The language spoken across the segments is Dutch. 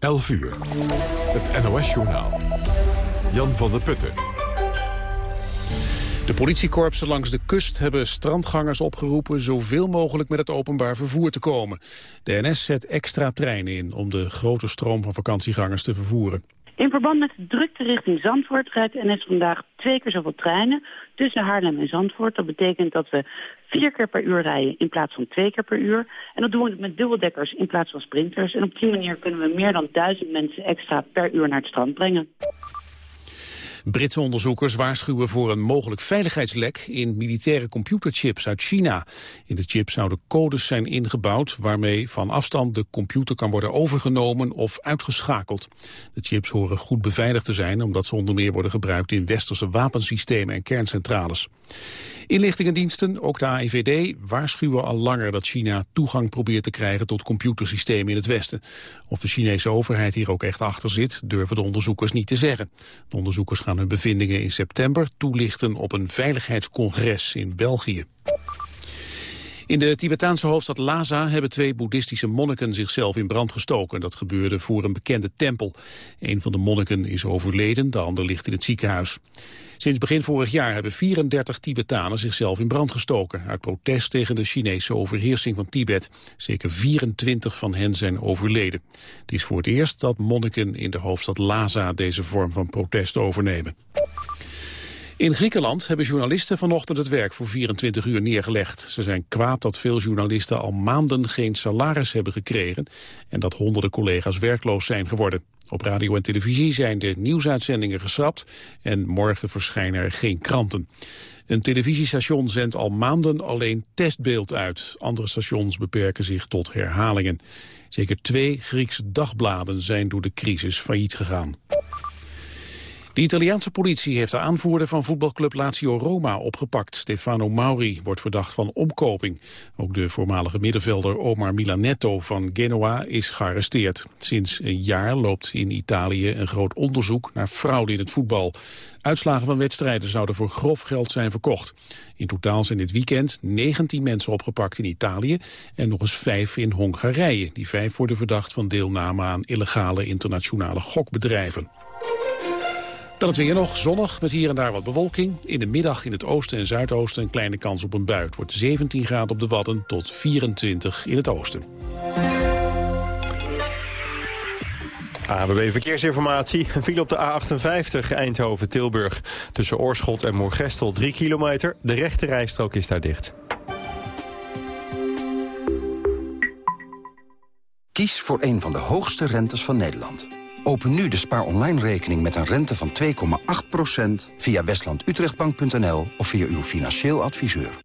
11 uur. Het NOS-journaal. Jan van der Putten. De politiekorpsen langs de kust hebben strandgangers opgeroepen zoveel mogelijk met het openbaar vervoer te komen. De NS zet extra treinen in om de grote stroom van vakantiegangers te vervoeren. In verband met de drukte richting Zandvoort rijdt NS vandaag twee keer zoveel treinen tussen Haarlem en Zandvoort. Dat betekent dat we vier keer per uur rijden in plaats van twee keer per uur. En dat doen we met dubbeldekkers in plaats van sprinters. En op die manier kunnen we meer dan duizend mensen extra per uur naar het strand brengen. Britse onderzoekers waarschuwen voor een mogelijk veiligheidslek in militaire computerchips uit China. In de chip zouden codes zijn ingebouwd waarmee van afstand de computer kan worden overgenomen of uitgeschakeld. De chips horen goed beveiligd te zijn omdat ze onder meer worden gebruikt in westerse wapensystemen en kerncentrales. Inlichtingendiensten, ook de AIVD, waarschuwen al langer dat China toegang probeert te krijgen tot computersystemen in het Westen. Of de Chinese overheid hier ook echt achter zit, durven de onderzoekers niet te zeggen. De onderzoekers gaan hun bevindingen in september toelichten op een veiligheidscongres in België. In de Tibetaanse hoofdstad Lhasa hebben twee boeddhistische monniken zichzelf in brand gestoken. Dat gebeurde voor een bekende tempel. Een van de monniken is overleden, de ander ligt in het ziekenhuis. Sinds begin vorig jaar hebben 34 Tibetanen zichzelf in brand gestoken... uit protest tegen de Chinese overheersing van Tibet. Zeker 24 van hen zijn overleden. Het is voor het eerst dat monniken in de hoofdstad Lhasa deze vorm van protest overnemen. In Griekenland hebben journalisten vanochtend het werk voor 24 uur neergelegd. Ze zijn kwaad dat veel journalisten al maanden geen salaris hebben gekregen... en dat honderden collega's werkloos zijn geworden. Op radio en televisie zijn de nieuwsuitzendingen geschrapt... en morgen verschijnen er geen kranten. Een televisiestation zendt al maanden alleen testbeeld uit. Andere stations beperken zich tot herhalingen. Zeker twee Griekse dagbladen zijn door de crisis failliet gegaan. De Italiaanse politie heeft de aanvoerder van voetbalclub Lazio Roma opgepakt. Stefano Mauri wordt verdacht van omkoping. Ook de voormalige middenvelder Omar Milanetto van Genoa is gearresteerd. Sinds een jaar loopt in Italië een groot onderzoek naar fraude in het voetbal. Uitslagen van wedstrijden zouden voor grof geld zijn verkocht. In totaal zijn dit weekend 19 mensen opgepakt in Italië en nog eens vijf in Hongarije. Die vijf worden verdacht van deelname aan illegale internationale gokbedrijven. Dan het weer nog zonnig met hier en daar wat bewolking. In de middag in het oosten en zuidoosten een kleine kans op een bui. Het wordt 17 graden op de Wadden tot 24 in het oosten. ABB Verkeersinformatie. Een file op de A58 Eindhoven-Tilburg. Tussen Oorschot en Moorgestel 3 kilometer. De rechte rijstrook is daar dicht. Kies voor een van de hoogste rentes van Nederland. Open nu de Spaar Online rekening met een rente van 2,8% via westlandutrechtbank.nl of via uw financieel adviseur.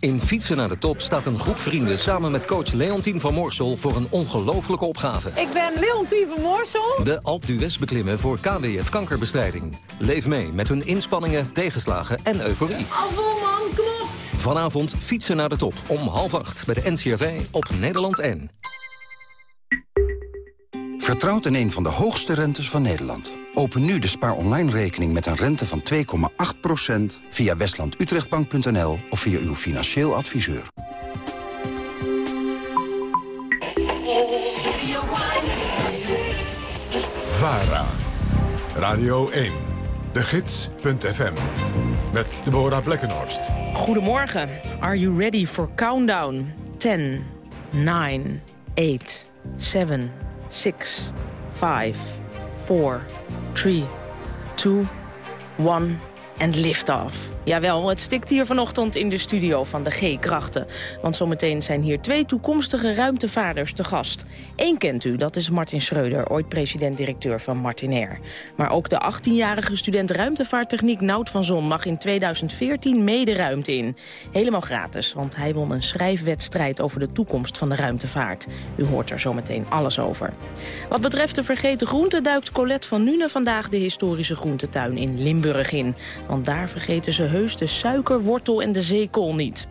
In Fietsen naar de Top staat een groep vrienden samen met coach Leontien van Moorsel voor een ongelofelijke opgave. Ik ben Leontien van Moorsel. De Alp d'Huez beklimmen voor KWF kankerbestrijding. Leef mee met hun inspanningen, tegenslagen en euforie. Afval man, kom op. Vanavond Fietsen naar de Top om half acht bij de NCRV op Nederland 1. Vertrouwt in een van de hoogste rentes van Nederland. Open nu de Spaar Online rekening met een rente van 2,8% via westlandutrechtbank.nl of via uw financieel adviseur. VARA. Radio 1. De Gids.fm. Met Deborah Blekkenhorst. Goedemorgen. Are you ready for countdown? 10, 9, 8, 7, 6, 5, 4, 3, 2, 1 en lift-off. Jawel, het stikt hier vanochtend in de studio van de G-krachten. Want zometeen zijn hier twee toekomstige ruimtevaarders te gast. Eén kent u, dat is Martin Schreuder, ooit president-directeur van Martinair. Maar ook de 18-jarige student ruimtevaarttechniek Nout van Zon... mag in 2014 mede ruimte in. Helemaal gratis, want hij won een schrijfwedstrijd... over de toekomst van de ruimtevaart. U hoort er zometeen alles over. Wat betreft de vergeten groenten duikt Colette van Nune vandaag... de historische groentetuin in Limburg in. Want daar vergeten ze heus de suiker, wortel en de zeekool niet.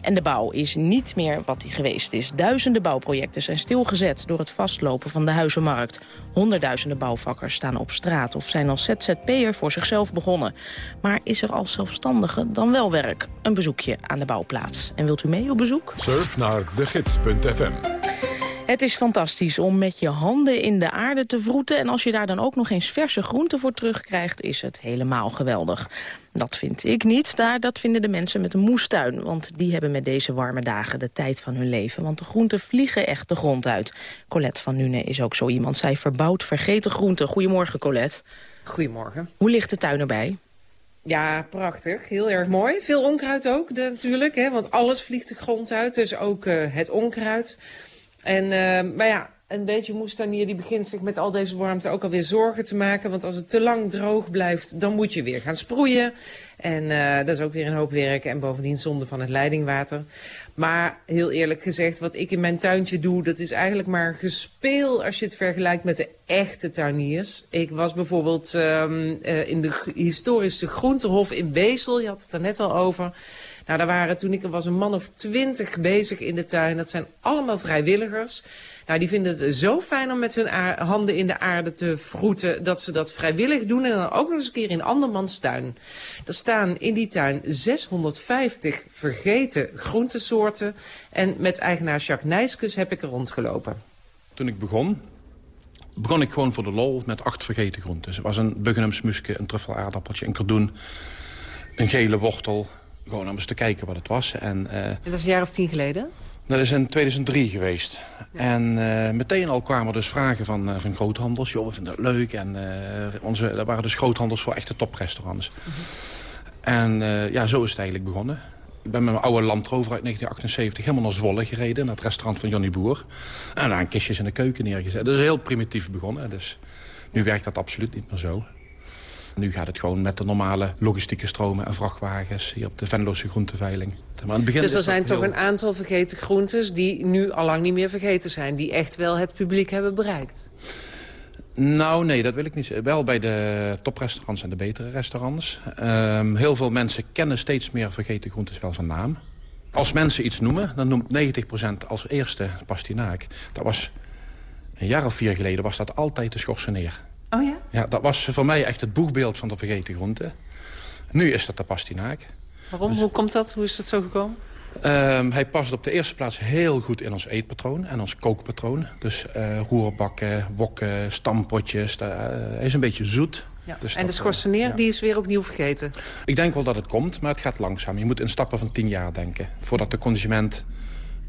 En de bouw is niet meer wat die geweest is. Duizenden bouwprojecten zijn stilgezet door het vastlopen van de huizenmarkt. Honderdduizenden bouwvakkers staan op straat of zijn als ZZP'er voor zichzelf begonnen. Maar is er als zelfstandige dan wel werk? Een bezoekje aan de bouwplaats. En wilt u mee op bezoek? Surf naar degids.fm. Het is fantastisch om met je handen in de aarde te vroeten... en als je daar dan ook nog eens verse groenten voor terugkrijgt... is het helemaal geweldig. Dat vind ik niet, daar, dat vinden de mensen met een moestuin. Want die hebben met deze warme dagen de tijd van hun leven. Want de groenten vliegen echt de grond uit. Colette van Nune is ook zo iemand. Zij verbouwt vergeten groenten. Goedemorgen, Colette. Goedemorgen. Hoe ligt de tuin erbij? Ja, prachtig. Heel erg mooi. Veel onkruid ook natuurlijk, hè, want alles vliegt de grond uit. Dus ook uh, het onkruid. En, uh, maar ja, een beetje moestanier die begint zich met al deze warmte ook alweer zorgen te maken. Want als het te lang droog blijft, dan moet je weer gaan sproeien. En uh, dat is ook weer een hoop werk en bovendien zonde van het leidingwater. Maar heel eerlijk gezegd, wat ik in mijn tuintje doe... dat is eigenlijk maar gespeel als je het vergelijkt met de echte tuiniers. Ik was bijvoorbeeld um, uh, in de historische groentehof in Bezel. Je had het er net al over. Nou, daar waren toen ik er was een man of twintig bezig in de tuin. Dat zijn allemaal vrijwilligers. Nou, die vinden het zo fijn om met hun handen in de aarde te vroeten... dat ze dat vrijwillig doen en dan ook nog eens een keer in andermans tuin. Er staan in die tuin 650 vergeten groentesoorten... en met eigenaar Jacques Nijskus heb ik er rondgelopen. Toen ik begon, begon ik gewoon voor de lol met acht vergeten groenten. Er was een buggenumsmuske, een truffelaardappeltje, een kardoen, een gele wortel... Gewoon om eens te kijken wat het was. En, uh, dat is een jaar of tien geleden? Dat is in 2003 geweest. Ja. En uh, meteen al kwamen dus vragen van, uh, van groothandels. Joh, we vinden het leuk. En onze, dat waren dus groothandels voor echte toprestaurants. -huh. En ja, zo is het eigenlijk begonnen. Ik ben met mijn oude Land Rover uit 1978 helemaal naar Zwolle gereden. Naar het restaurant van Johnny Boer. En daar een kistjes in de keuken neergezet. Dat is heel primitief begonnen. Dus nu werkt dat absoluut niet meer zo. Nu gaat het gewoon met de normale logistieke stromen en vrachtwagens... hier op de Venloze groenteveiling. Maar het begin dus er zijn toch heel... een aantal vergeten groentes... die nu allang niet meer vergeten zijn. Die echt wel het publiek hebben bereikt. Nou, nee, dat wil ik niet zeggen. Wel bij de toprestaurants en de betere restaurants. Um, heel veel mensen kennen steeds meer vergeten groentes wel van naam. Als mensen iets noemen, dan noemt 90% als eerste pastinaak. Dat was een jaar of vier geleden was dat altijd de schorseneer. Oh ja? Ja, dat was voor mij echt het boegbeeld van de vergeten groente. Nu is dat de pastinaak. Waarom? Dus, Hoe komt dat? Hoe is dat zo gekomen? Um, hij past op de eerste plaats heel goed in ons eetpatroon en ons kookpatroon. Dus uh, roerbakken, wokken, stampotjes. Uh, hij is een beetje zoet. Ja. Dus en dat, de schorseneer, ja. die is weer opnieuw vergeten? Ik denk wel dat het komt, maar het gaat langzaam. Je moet in stappen van tien jaar denken. Voordat de consument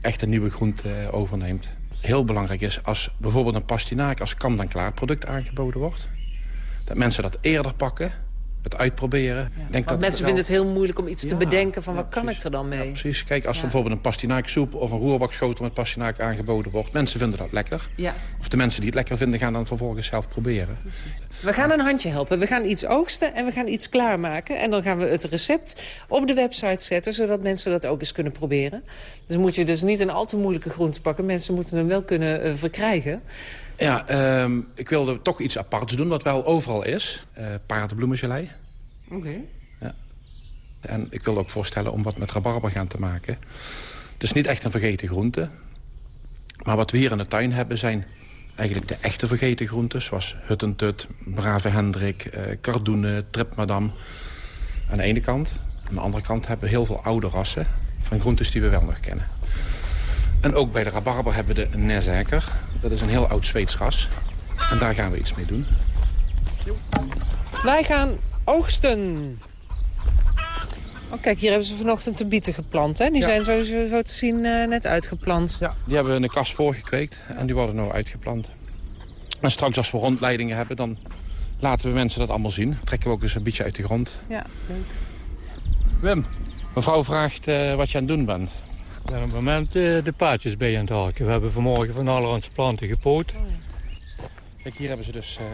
echt een nieuwe groente overneemt heel belangrijk is als bijvoorbeeld een pastinaak als kant-en-klaar product aangeboden wordt. Dat mensen dat eerder pakken, het uitproberen. Ja, Denk dat mensen wel... vinden het heel moeilijk om iets ja, te bedenken van ja, wat kan ik er dan mee? precies. Kijk, als er bijvoorbeeld een pastinaaksoep of een roerbakschotel met pastinaak aangeboden wordt. Mensen vinden dat lekker. Of de mensen die het lekker vinden gaan dan vervolgens zelf proberen. We gaan een handje helpen. We gaan iets oogsten en we gaan iets klaarmaken. En dan gaan we het recept op de website zetten... zodat mensen dat ook eens kunnen proberen. Dus moet je dus niet een al te moeilijke groente pakken. Mensen moeten hem wel kunnen uh, verkrijgen. Ja, um, ik wilde toch iets aparts doen, wat wel overal is. Uh, paardenbloemengelei. Oké. Okay. Ja. En ik wilde ook voorstellen om wat met rabarber gaan te maken. Het is niet echt een vergeten groente. Maar wat we hier in de tuin hebben zijn eigenlijk de echte vergeten groenten... zoals huttentut, brave hendrik, eh, tripmadam. Aan de ene kant. Aan de andere kant hebben we heel veel oude rassen... van groentes die we wel nog kennen. En ook bij de rabarber hebben we de Nezeker. Dat is een heel oud Zweeds ras. En daar gaan we iets mee doen. Wij gaan oogsten. Oh, kijk, hier hebben ze vanochtend de bieten geplant. Hè? Die ja. zijn zo, zo te zien uh, net uitgeplant. Ja, die hebben we in de kast voorgekweekt en die worden nu uitgeplant. En straks als we rondleidingen hebben, dan laten we mensen dat allemaal zien. Trekken we ook eens een beetje uit de grond. Ja, leuk. Wim, mevrouw vraagt uh, wat je aan het doen bent. Ik ben op het moment uh, de paadjes bij aan het haken. We hebben vanmorgen van allerhande planten gepoot. Oh, ja. Kijk, hier hebben ze dus uh,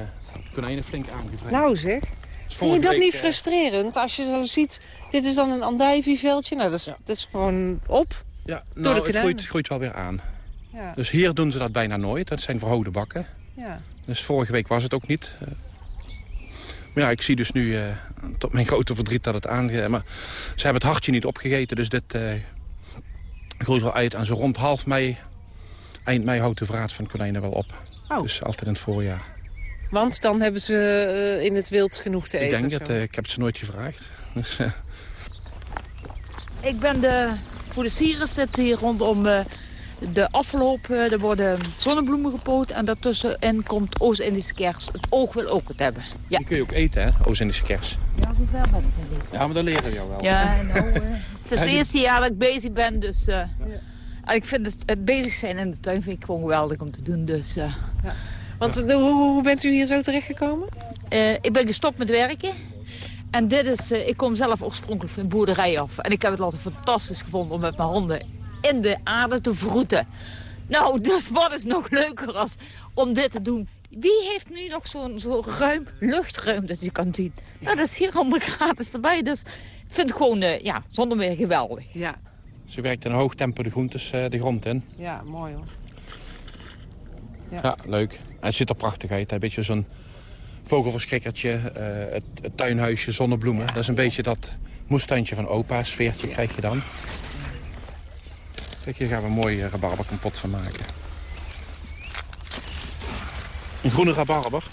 konijnen flink aangevraagd. Nou zeg. Vind je dat week, niet frustrerend als je zo ziet... dit is dan een andijvieveldje, nou dat is, ja. dat is gewoon op ja, nou, het groeit, groeit, wel weer aan. Ja. Dus hier doen ze dat bijna nooit. Dat zijn verhoogde bakken. Ja. Dus vorige week was het ook niet. Uh, maar ja, ik zie dus nu uh, tot mijn grote verdriet dat het aangaat. Maar ze hebben het hartje niet opgegeten, dus dit uh, groeit wel uit. En zo rond half mei, eind mei houdt de vraat van konijnen wel op. Oh. Dus altijd in het voorjaar. Want dan hebben ze uh, in het wild genoeg te eten? Ik denk het. Uh, ik heb het ze nooit gevraagd. Dus, uh... Ik ben de, voor de sierenset hier rondom De afloop, uh, er worden zonnebloemen gepoot en daartussenin komt Oost-Indische kers. Het oog wil ook het hebben. Ja. Die kun je ook eten, hè, Oost-Indische kers. Ja, hoe ver ben ik Ja, maar dat leren we jou wel. Ja, nou, uh, het is het eerste jaar dat ik bezig ben, dus... Uh, ja. Ik vind het, het, bezig zijn in de tuin vind ik gewoon geweldig om te doen, dus... Ja. Want hoe, hoe, bent u hier zo terechtgekomen? ik ben gestopt met werken. En dit is, ik kom zelf oorspronkelijk van een boerderij af. En ik heb het altijd fantastisch gevonden om met mijn handen in de aarde te vroeten. Nou, dus wat is nog leuker als om dit te doen? Wie heeft nu nog zo'n zo ruim luchtruim dat je kan zien? Nou, dat is hier allemaal gratis erbij. Dus ik vind het gewoon, uh, ja, zonder meer geweldig. Ja. Ze werkt in een hoog tempo de groentes uh, de grond in. Ja, mooi hoor. Ja, ja leuk. En het zit er prachtig uit. Een beetje zo'n vogelverschrikkertje, uh, het, het, tuinhuisje, zonnebloemen. Dat is een beetje dat moestuintje van opa, sfeertje krijg je dan. Kijk, hier gaan we een mooi rabarberkompot van maken. Een groene rabarber.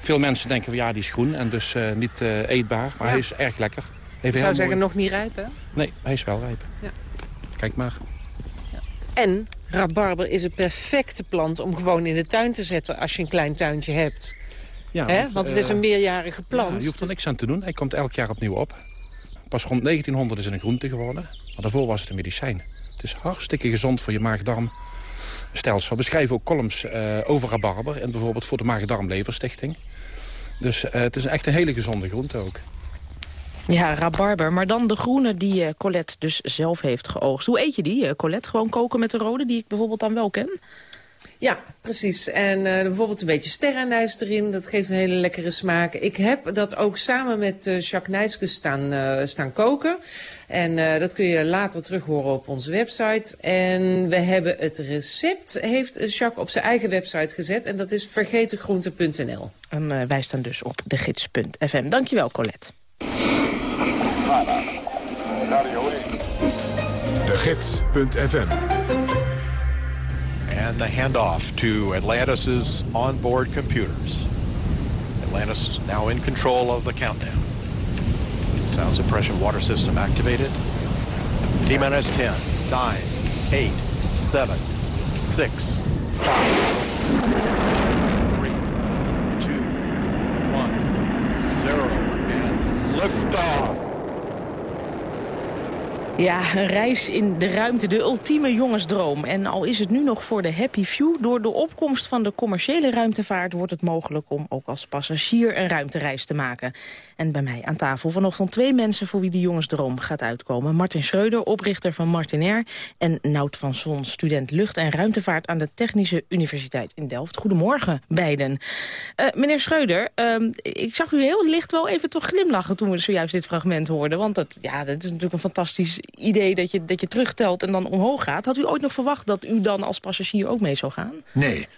Veel mensen denken van ja, die is groen en dus uh, niet uh, eetbaar. Maar ja. hij is erg lekker. Ik zou zeggen nog niet rijp, hè? Nee, hij is wel rijp. Ja. Kijk maar. Ja. En rabarber is een perfecte plant om gewoon in de tuin te zetten... als je een klein tuintje hebt. Ja, want, want, het is een meerjarige plant. Ja, je hoeft er niks aan te doen. Hij komt elk jaar opnieuw op. Pas rond 1900 is het een groente geworden. Maar daarvoor was het een medicijn. Het is hartstikke gezond voor je maag-darmstelsel. We beschrijven ook columns uh, over rabarber. En bijvoorbeeld voor de maag-darmleverstichting. Dus uh, het is echt een hele gezonde groente ook. Ja, rabarber. Maar dan de groene die uh, Colette dus zelf heeft geoogst. Hoe eet je die, Colette? Gewoon koken met de rode, die ik bijvoorbeeld dan wel ken? Ja, precies. En uh, bijvoorbeeld een beetje sterrenijs erin. Dat geeft een hele lekkere smaak. Ik heb dat ook samen met uh, Jacques Nijske staan, uh, staan koken. En dat kun je later terug horen op onze website. En we hebben het recept, heeft Jacques op zijn eigen website gezet. En dat is vergetengroente.nl. En wij staan dus op degids.fm. Dankjewel, Colette. De and the handoff to Atlantis's onboard computers. Atlantis now in control of the countdown. Sound suppression water system activated. T-minus 10, 9, 8, 7, 6, 5, 3, 2, 1, 0, and liftoff. Ja, een reis in de ruimte, de ultieme jongensdroom. En al is het nu nog voor de happy few... door de opkomst van de commerciële ruimtevaart... wordt het mogelijk om ook als passagier een ruimtereis te maken. En bij mij aan tafel vanochtend twee mensen... voor wie die jongensdroom gaat uitkomen. Martin Schreuder, oprichter van Martinair... en Nout van Zon, student lucht- en ruimtevaart... aan de Technische Universiteit in Delft. Goedemorgen, beiden. Uh, meneer Schreuder, uh, ik zag u heel licht wel even toch glimlachen... toen we zojuist dit fragment hoorden. Want dat, ja, dat is natuurlijk een fantastisch idee dat je, dat je terugtelt en dan omhoog gaat. Had u ooit nog verwacht dat u dan als passagier ook mee zou gaan? Nee.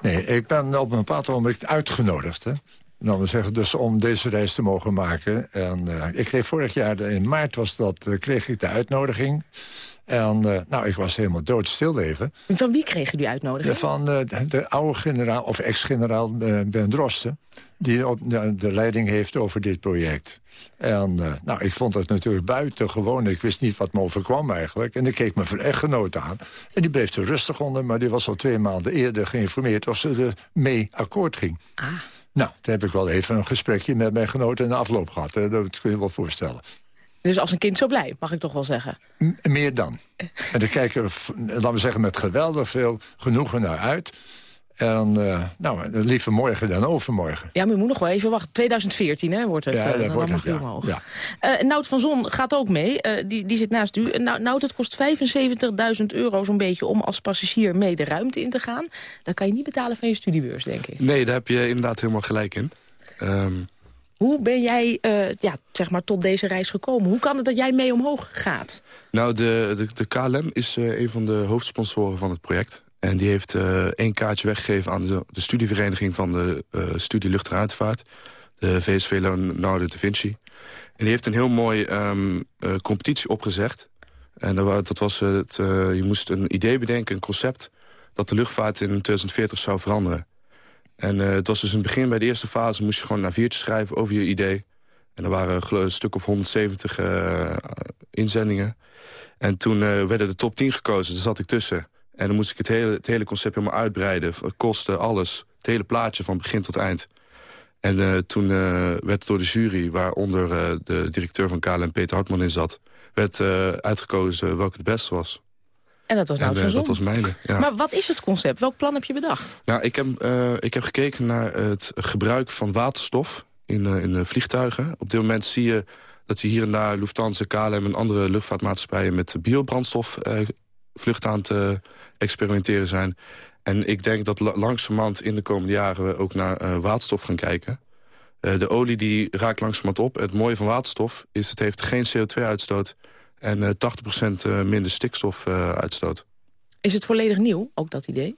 Nee, ik ben op een bepaald moment uitgenodigd. Hè. Dan zeggen dus om deze reis te mogen maken. En uh, ik kreeg vorig jaar, in maart was dat, uh, kreeg ik de uitnodiging. En uh, nou, ik was helemaal doodstil even. Van wie kreeg u die uitnodiging? Van de, de oude generaal, of ex-generaal Ben Drosten. Die op de, de leiding heeft over dit project. En uh, nou, ik vond het natuurlijk buitengewoon. Ik wist niet wat me overkwam eigenlijk. En ik keek mijn echtgenoot aan. En die bleef er rustig onder, maar die was al twee maanden eerder geïnformeerd... of ze er mee akkoord ging. Ah. Nou, toen heb ik wel even een gesprekje met mijn genoten in de afloop gehad. Hè. Dat kun je wel voorstellen. Dus als een kind zo blij, mag ik toch wel zeggen? M meer dan. en ik kijk er, laten we zeggen, met geweldig veel genoegen naar uit... En uh, nou, liever morgen dan overmorgen. Ja, maar je moet nog wel even wachten. 2014 hè, wordt het. Ja, dat uh, wordt mag het, ja. omhoog. Ja. Uh, Nout van Zon gaat ook mee. die, die zit naast u. Nou, Nout, het kost 75.000 euro zo'n beetje om als passagier mee de ruimte in te gaan. Dan kan je niet betalen van je studiebeurs, denk ik. Nee, daar heb je inderdaad helemaal gelijk in. Um... Hoe ben jij ja, zeg maar tot deze reis gekomen? Hoe kan het dat jij mee omhoog gaat? Nou, de, de, de KLM is een van de hoofdsponsoren van het project. En die heeft uh, één kaartje weggegeven aan de, de studievereniging van de uh, studie luchtruimtevaart. De VSV Leonardo da Vinci. En die heeft een heel mooi um, uh, competitie opgezegd. En dat, was het, je moest een idee bedenken, een concept... dat de luchtvaart in 2040 zou veranderen. En het was dus in het begin, bij de eerste fase... moest je gewoon een A4'tje schrijven over je idee. En er waren een stuk of 170 inzendingen. En toen werden de top 10 gekozen, daar zat ik tussen... En dan moest ik het hele, het hele concept helemaal uitbreiden. Kosten, alles. Het hele plaatje van begin tot eind. En eh, toen uh, werd door de jury, waaronder uh, de directeur van KLM Peter Hartman in zat... werd uitgekozen welke het beste was. En dat was nou en, dat was mijne, ja. Maar wat is het concept? Welk plan heb je bedacht? Nou, ik heb, ik heb gekeken naar het gebruik van waterstof in, in vliegtuigen. Op dit moment zie je dat je hier en daar Lufthansa, KLM en andere luchtvaartmaatschappijen... met biobrandstof vluchten aan het experimenteren zijn. En ik denk dat langzamerhand in de komende jaren we ook naar uh, waterstof gaan kijken. Uh, de olie die raakt langzamerhand op. Het mooie van waterstof is het heeft geen CO2-uitstoot en uh, 80% minder stikstofuitstoot. is het volledig nieuw, ook dat idee?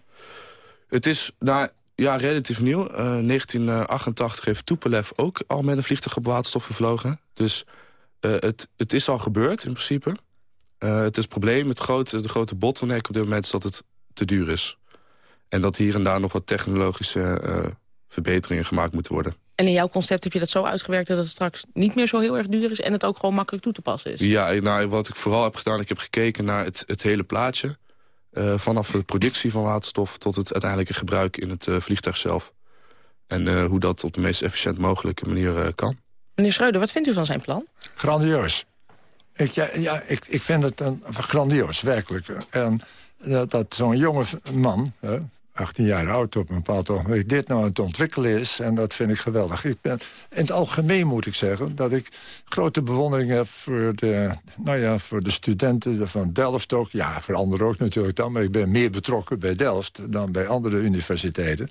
Het is nou, ja, relatief nieuw. 1988 heeft Tupolev ook al met een vliegtuig op waterstof gevlogen. Dus het, het is al gebeurd in principe. Het is het probleem, het grote, de grote bottleneck op dit moment is dat het te duur is. En dat hier en daar nog wat technologische uh, verbeteringen gemaakt moeten worden. En in jouw concept heb je dat zo uitgewerkt dat het straks niet meer zo heel erg duur is... en het ook gewoon makkelijk toe te passen is? Ja, nou, wat ik vooral heb gedaan, ik heb gekeken naar het, het hele plaatje. Uh, vanaf de productie van waterstof tot het uiteindelijke gebruik in het uh, vliegtuig zelf. En hoe dat op de meest efficiënt mogelijke manier kan. Meneer Schreuder, wat vindt u van zijn plan? Grandioos. Ik, ja, ja ik, ik vind het een, grandioos, werkelijk. En dat, dat zo'n jonge man, 18 jaar oud op een bepaald ogenblik... dit nou aan het ontwikkelen is. En dat vind ik geweldig. Ik in het algemeen moet ik zeggen dat ik grote bewondering heb... voor de, nou ja, voor de studenten van Delft ook. Ja, voor anderen ook natuurlijk dan. Maar ik ben meer betrokken bij Delft dan bij andere universiteiten.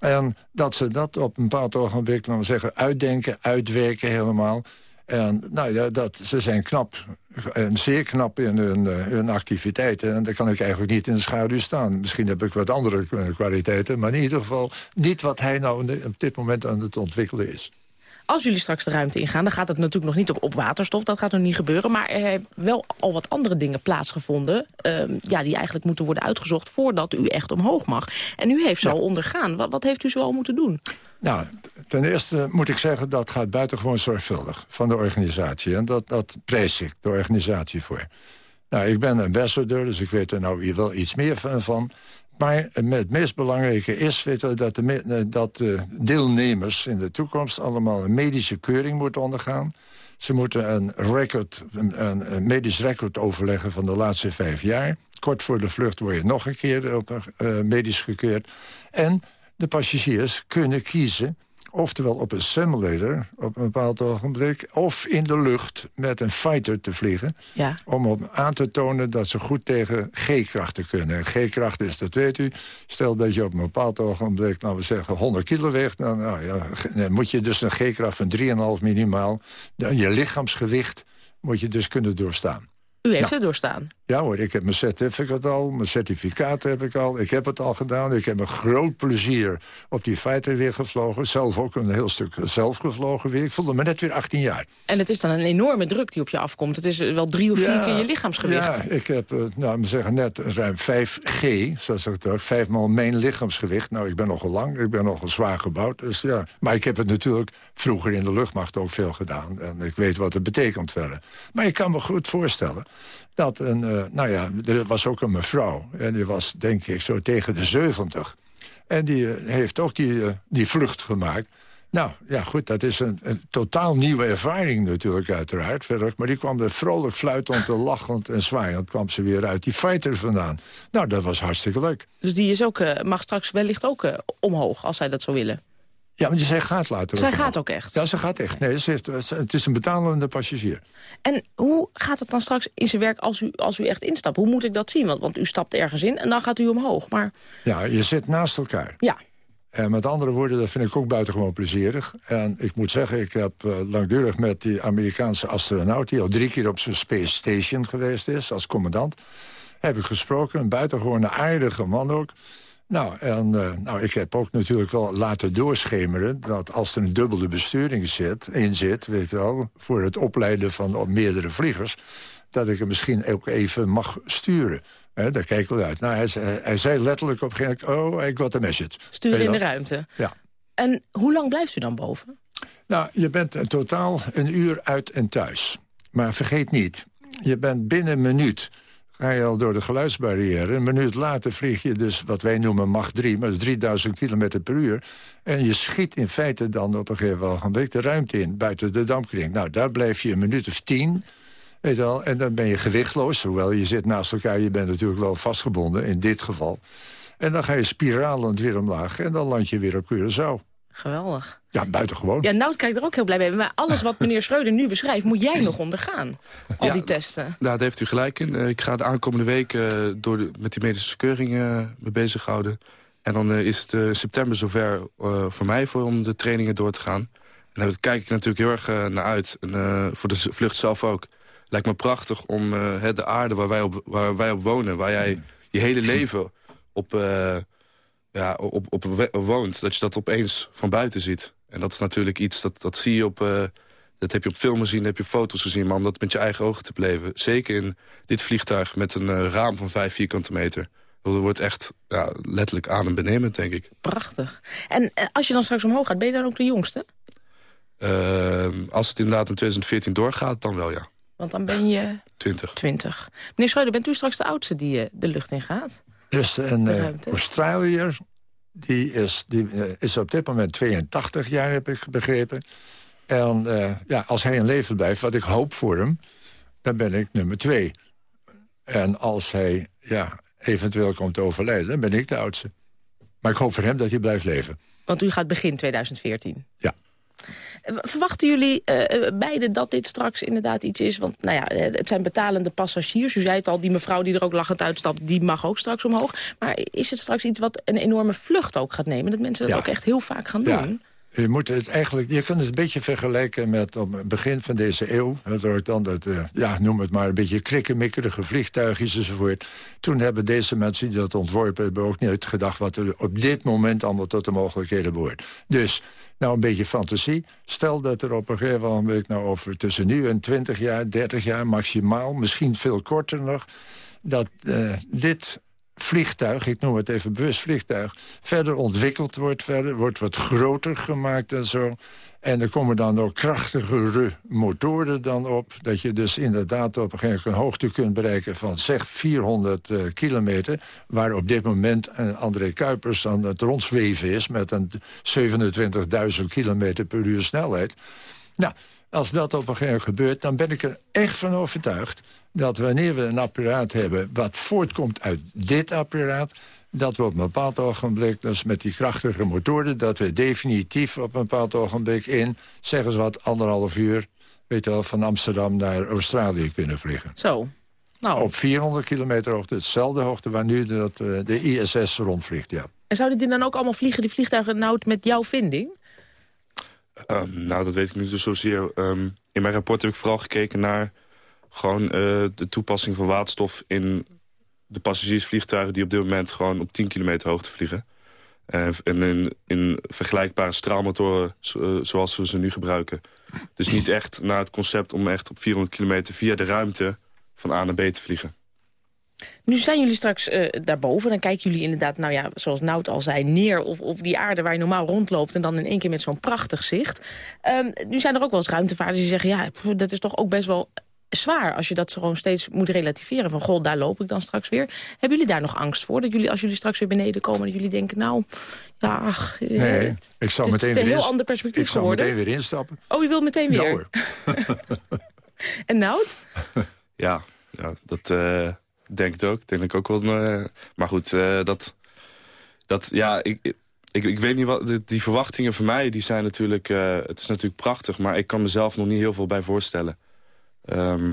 En dat ze dat op een bepaald ogenblik, laten we zeggen... uitdenken, uitwerken helemaal... En nou ja, dat, ze zijn knap, en zeer knap in hun, uh, hun activiteiten. En daar kan ik eigenlijk niet in de schaduw staan. Misschien heb ik wat andere kwaliteiten, maar in ieder geval niet wat hij nou op dit moment aan het ontwikkelen is. Als jullie straks de ruimte ingaan, dan gaat het natuurlijk nog niet op, op waterstof. Dat gaat nog niet gebeuren. Maar er hebben wel al wat andere dingen plaatsgevonden... Uh, ja, die eigenlijk moeten worden uitgezocht voordat u echt omhoog mag. En u heeft zo al ondergaan. Wat, wat heeft u zo al moeten doen? Nou, ten eerste moet ik zeggen, dat gaat buitengewoon zorgvuldig van de organisatie. En dat, dat prijs ik de organisatie voor. Nou, ik ben ambassador, dus ik weet er nou wel iets meer van. Maar het meest belangrijke is weet dat, de, eh, dat de deelnemers in de toekomst... allemaal een medische keuring moeten ondergaan. Ze moeten een, record, een, een medisch record overleggen van de laatste vijf jaar. Kort voor de vlucht word je nog een keer op, uh, medisch gekeurd. En de passagiers kunnen kiezen oftewel op een simulator op een bepaald ogenblik... of in de lucht met een fighter te vliegen... Ja. om op aan te tonen dat ze goed tegen G-krachten kunnen. G-kracht is, dat weet u, stel dat je op een bepaald ogenblik... nou we zeggen 100 kilo weegt, dan, nou, ja, dan moet je dus een G-kracht van 3,5 minimaal... Dan je lichaamsgewicht moet je dus kunnen doorstaan. U heeft nou, het doorstaan. Ja hoor, ik heb mijn certificaat al, mijn certificaat heb ik al. Ik heb het al gedaan. Ik heb een groot plezier op die fighter weer gevlogen. Zelf ook een heel stuk zelf gevlogen weer. Ik voelde me net weer 18 jaar. En het is dan een enorme druk die op je afkomt. Het is wel drie of vier keer je lichaamsgewicht. Ja, ik heb, uh, nou, we zeggen net ruim 5G, zoals ik het ook. Vijfmaal mijn lichaamsgewicht. Nou, ik ben nogal lang, ik ben nogal zwaar gebouwd. Dus ja, maar ik heb het natuurlijk vroeger in de luchtmacht ook veel gedaan. En ik weet wat het betekent verder. Maar ik kan me goed voorstellen dat een, uh, nou ja, er was ook een mevrouw. En die was, denk ik, zo tegen de 70. En die uh, heeft ook die, uh, die vlucht gemaakt. Nou, ja goed, dat is een, een, totaal nieuwe ervaring natuurlijk uiteraard. Verder, maar die kwam er vrolijk fluitend, lachend en zwaaiend... kwam ze weer uit die fighter vandaan. Nou, dat was hartstikke leuk. Dus die is ook, mag straks wellicht ook omhoog, als zij dat zou willen? Ja, maar zij gaat later Zij gaat ook echt? Ja, ze gaat echt. Nee, ze heeft, het is een betalende passagier. En hoe gaat het dan straks in zijn werk als u, als u echt instapt? Hoe moet ik dat zien? Want, want u stapt ergens in en dan gaat u omhoog. Maar... Ja, je zit naast elkaar. Ja. En met andere woorden, dat vind ik ook buitengewoon plezierig. En ik moet zeggen, ik heb uh, langdurig met die Amerikaanse astronaut... die al drie keer op zijn Space Station geweest is, als commandant... heb ik gesproken, een buitengewoon aardige man ook... Nou, en, uh, nou, ik heb ook natuurlijk wel laten doorschemeren... dat als er een dubbele besturing zit, in zit, weet je wel... voor het opleiden van meerdere vliegers... dat ik hem misschien ook even mag sturen. He, daar kijk ik wel uit. Nou, hij, zei, hij zei letterlijk op een gegeven moment... oh, ik got a message. Sturen in de ruimte. Ja. En hoe lang blijft u dan boven? Nou, je bent in totaal een uur uit en thuis. Maar vergeet niet, je bent binnen een minuut ga je al door de geluidsbarrière. Een minuut later vlieg je dus wat wij noemen Mach 3... maar dat is 3000 km per uur. En je schiet in feite dan op een gegeven moment de ruimte in... buiten de dampkring. Nou, daar blijf je een minuut of tien... Weet en dan ben je gewichtloos, hoewel je zit naast elkaar... je bent natuurlijk wel vastgebonden, in dit geval. En dan ga je spiralend weer omlaag en dan land je weer op Curaçao. Geweldig. Ja, buitengewoon. Ja, Nout kijkt er ook heel blij bij. Maar alles wat meneer Schreuder nu beschrijft, moet jij nog ondergaan. Al Ja. die testen. Nou, daar heeft u gelijk in. Eh, ik ga de aankomende week eh, door de, met die medische keuring eh, mee bezighouden. En dan is het september zover voor mij voor om de trainingen door te gaan. En daar kijk ik natuurlijk heel erg naar uit. En voor de vlucht zelf ook. Lijkt me prachtig om de aarde waar wij, op, waar wij op wonen... waar jij je hele leven op, ja, op, op woont... dat je dat opeens van buiten ziet. En dat is natuurlijk iets, dat, dat zie je op... eh, dat heb je op filmen gezien, dat heb je op foto's gezien... maar om dat met je eigen ogen te beleven. Zeker in dit vliegtuig met een eh, raam van 5 vierkante meter. Dat wordt echt ja, letterlijk adembenemend, denk ik. Prachtig. En eh, als je dan straks omhoog gaat, ben je dan ook de jongste? Ehm, als het inderdaad in 2014 doorgaat, dan wel ja. Want dan ben je 20. 20. Meneer Schreuder, bent u straks de oudste die de lucht in gaat? Dus een eh, ruimte. Australiër, die, is, die eh, is op dit moment 82 jaar, heb ik begrepen. En eh, ja, als hij in leven blijft, wat ik hoop voor hem... dan ben ik nummer twee. En als hij ja, eventueel komt te overlijden, dan ben ik de oudste. Maar ik hoop voor hem dat hij blijft leven. Want u gaat begin 2014. Ja. Verwachten jullie eh, beiden dat dit straks inderdaad iets is? Want nou ja, eh, het zijn betalende passagiers. U zei het al, die mevrouw die er ook lachend uitstapt... die mag ook straks omhoog. Maar is het straks iets wat een enorme vlucht ook gaat nemen? Dat mensen dat Ja. ook echt heel vaak gaan Ja. doen? Je, moet het eigenlijk, je kunt het een beetje vergelijken met op het begin van deze eeuw. Waardoor dan dat, ja, noem het maar, een beetje krikkemikkerige vliegtuigjes enzovoort. Toen hebben deze mensen die dat ontworpen hebben ook niet gedacht... wat er op dit moment allemaal tot de mogelijkheden behoort. Dus, nou een beetje fantasie. Stel dat er op een gegeven moment, nou over tussen nu en 20 jaar, 30 jaar maximaal... misschien veel korter nog, dat eh, dit vliegtuig, ik noem het even bewust vliegtuig... verder ontwikkeld wordt, verder wordt wat groter gemaakt en zo. En er komen dan ook krachtigere motoren dan op... dat je dus inderdaad op een gegeven moment een hoogte kunt bereiken... van zeg 400 eh, kilometer... waar op dit moment André Kuipers aan het rondzweven is... met een 27.000 kilometer per uur snelheid... Nou, als dat op een gegeven moment gebeurt, dan ben ik er echt van overtuigd... dat wanneer we een apparaat hebben wat voortkomt uit dit apparaat... dat we op een bepaald ogenblik, dus met die krachtige motoren... dat we definitief op een bepaald ogenblik in, zeggen ze wat, anderhalf uur... weet je wel, van Amsterdam naar Australië kunnen vliegen. Zo. Nou, Op 400 kilometer hoogte, hetzelfde hoogte waar nu dat, eh, de ISS rondvliegt, ja. en zouden die dan ook allemaal vliegen, die vliegtuigen, nou met jouw vinding? Ehm, nou, dat weet ik niet zo zozeer. Ehm, in mijn rapport heb ik vooral gekeken naar gewoon eh, de toepassing van waterstof in de passagiersvliegtuigen die op dit moment gewoon op 10 kilometer hoogte vliegen. Eh, en in, in vergelijkbare straalmotoren eh, zoals we ze nu gebruiken. Dus niet echt naar het concept om echt op 400 kilometer via de ruimte van A naar B te vliegen. Nu zijn jullie straks eh, daarboven. Dan kijken jullie inderdaad, nou ja, zoals Nout al zei... neer op, op die aarde waar je normaal rondloopt... en dan in één keer met zo'n prachtig zicht. Ehm, nu zijn er ook wel eens ruimtevaarders die zeggen... ja, pff, dat is toch ook best wel zwaar als je dat gewoon steeds moet relativeren. Van, goh, daar loop ik dan straks weer. Hebben jullie daar nog angst voor? Dat jullie, als jullie straks weer beneden komen... dat jullie denken, nou, ja, ach... eh, Nee, het- ik zou het is meteen een weer heel inst- ander perspectief Ik zou meteen weer instappen. Oh, je wilt meteen Ja, weer? hoor. en Nout? Ja, ja dat eh, denk ik ook. Denk ik ook wel. eh, maar goed, eh, dat, dat ja, ik, ik, ik weet niet wat. die- Die verwachtingen voor mij, die zijn natuurlijk. eh, het is natuurlijk prachtig, maar ik kan mezelf nog niet heel veel bij voorstellen. Ehm,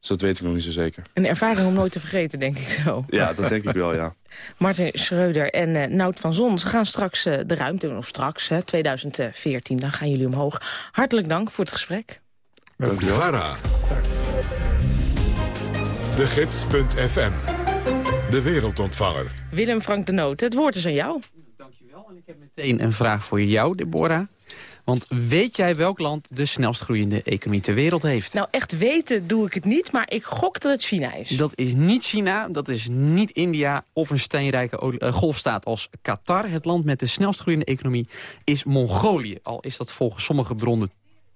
dus dat weet ik nog niet zo zeker. Een ervaring om nooit te vergeten, denk ik zo. Ja, dat denk ik wel, ja. Martin Schreuder en eh Nout van Zon. Ze gaan straks de ruimte, in, of straks, hè, 2014, dan gaan jullie omhoog. Hartelijk dank voor het gesprek. Dank u wel. VARA. De Gids.fm. De wereldontvanger. Willem Frank de Noot, het woord is aan jou. Meteen een vraag voor jou, Deborah. Want weet jij welk land de snelst groeiende economie ter wereld heeft? Nou, echt weten doe ik het niet, maar ik gok dat het China is. Dat is niet China, dat is niet India of een steenrijke eh, golfstaat als Qatar. Het land met de snelst groeiende economie is Mongolië. Al is dat volgens sommige bronnen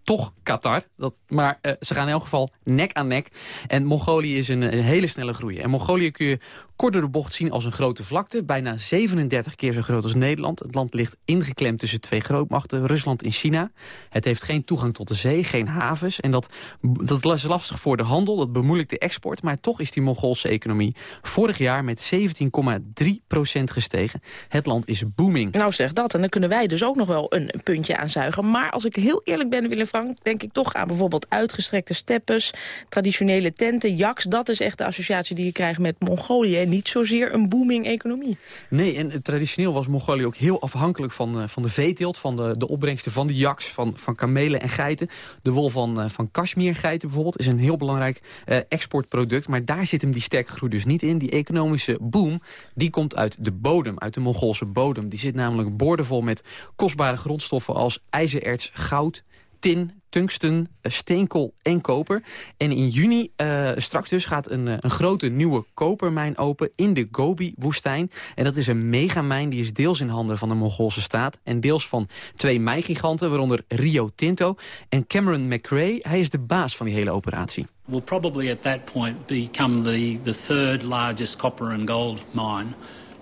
toch Qatar. Dat, maar uh, ze gaan in elk geval nek aan nek. En Mongolië is een, een hele snelle groei. En Mongolië kun je kort bocht zien als een grote vlakte. Bijna 37 keer zo groot als Nederland. Het land ligt ingeklemd tussen twee grootmachten, Rusland en China. Het heeft geen toegang tot de zee, geen havens. En dat, dat is lastig voor de handel, dat bemoeilijkt de export. Maar toch is die Mongoolse economie vorig jaar met 17,3% gestegen. Het land is booming. Nou zeg dat, en dan kunnen wij dus ook nog wel een puntje aanzuigen. Maar als ik heel eerlijk ben, Willem Frank, denk ik toch aan bijvoorbeeld uitgestrekte steppes, traditionele tenten, jaks. Dat is echt de associatie die je krijgt met Mongolië niet zozeer een booming economie. Nee, en traditioneel was Mongolië ook heel afhankelijk van, uh, van de veeteelt... van de, de opbrengsten van de jaks, van, van kamelen en geiten. De wol van, uh, van Kashmir-geiten bijvoorbeeld is een heel belangrijk exportproduct. Maar daar zit hem die sterke groei dus niet in. Die economische boom die komt uit de bodem, uit de Mongoolse bodem. Die zit namelijk boordevol met kostbare grondstoffen als ijzererts, goud, tin, tungsten, eh, steenkool en koper. En in juni, uh, straks dus, gaat een, eh, een grote nieuwe kopermijn open in de Gobi-woestijn. En dat is een megamijn, die is deels in handen van de Mongoolse staat... en deels van twee mijngiganten, waaronder Rio Tinto. En Cameron McRae, hij is de baas van die hele operatie. Will probably at that point become the, the third largest copper and gold mine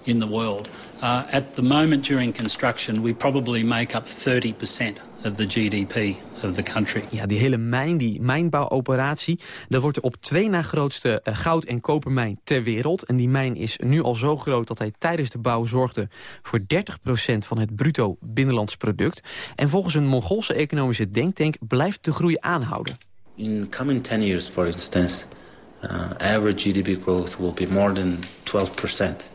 in the world. Uh, at the moment during construction, we probably make up 30 of the GDP of the country. Ja, die hele mijn, die mijnbouwoperatie, dat wordt de op twee na grootste uh, goud- en kopermijn ter wereld. En die mijn is nu al zo groot dat hij tijdens de bouw zorgde voor 30% van het bruto binnenlands product. En volgens een Mongoolse economische denktank blijft de groei aanhouden. In coming 10 years, for instance, uh, average GDP growth will be more than 12%.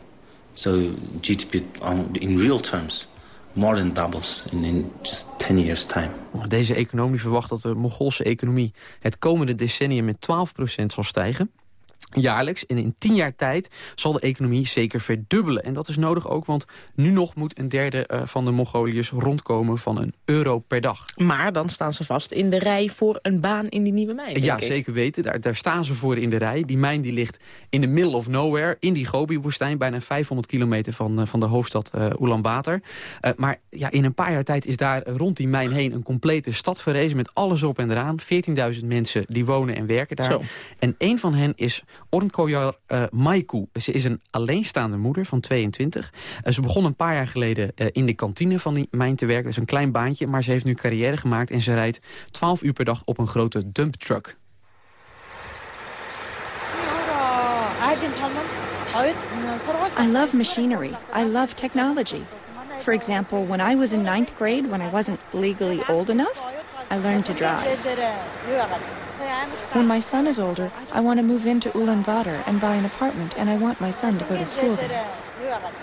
So GDP um, in real terms more than doubles in, in just 10 years time. Deze economie verwacht dat de Mongoolse economie het komende decennium met 12% zal stijgen jaarlijks. En in tien jaar tijd zal de economie zeker verdubbelen. En dat is nodig ook, want nu nog moet een derde uh, van de Mongoliërs rondkomen van een euro per dag. Maar dan staan ze vast in de rij voor een baan in die nieuwe mijn. Ja, zeker weten. Daar, daar staan ze voor in de rij. Die mijn die ligt in de middle of nowhere, in die Gobi-woestijn, bijna 500 kilometer van, uh, van de hoofdstad uh, Ulaanbaatar. maar ja, in een paar jaar tijd is daar rond die mijn heen een complete stad verrezen met alles op en eraan. 14.000 mensen die wonen en werken daar. Zo. En een van hen is Ornkojar uh, Maiku. Ze is een alleenstaande moeder van 22. Uh, ze begon een paar jaar geleden uh, in de kantine van die mijn te werken. Dat is een klein baantje, maar ze heeft nu carrière gemaakt... en ze rijdt 12 uur per dag op een grote dump truck. I love machinery. I love technology. For example, when I was in ninth grade, when I wasn't legally old enough, I learned to drive. When my son is older, I want to move into Ulaanbaatar and buy an apartment, and I want my son to go to school there.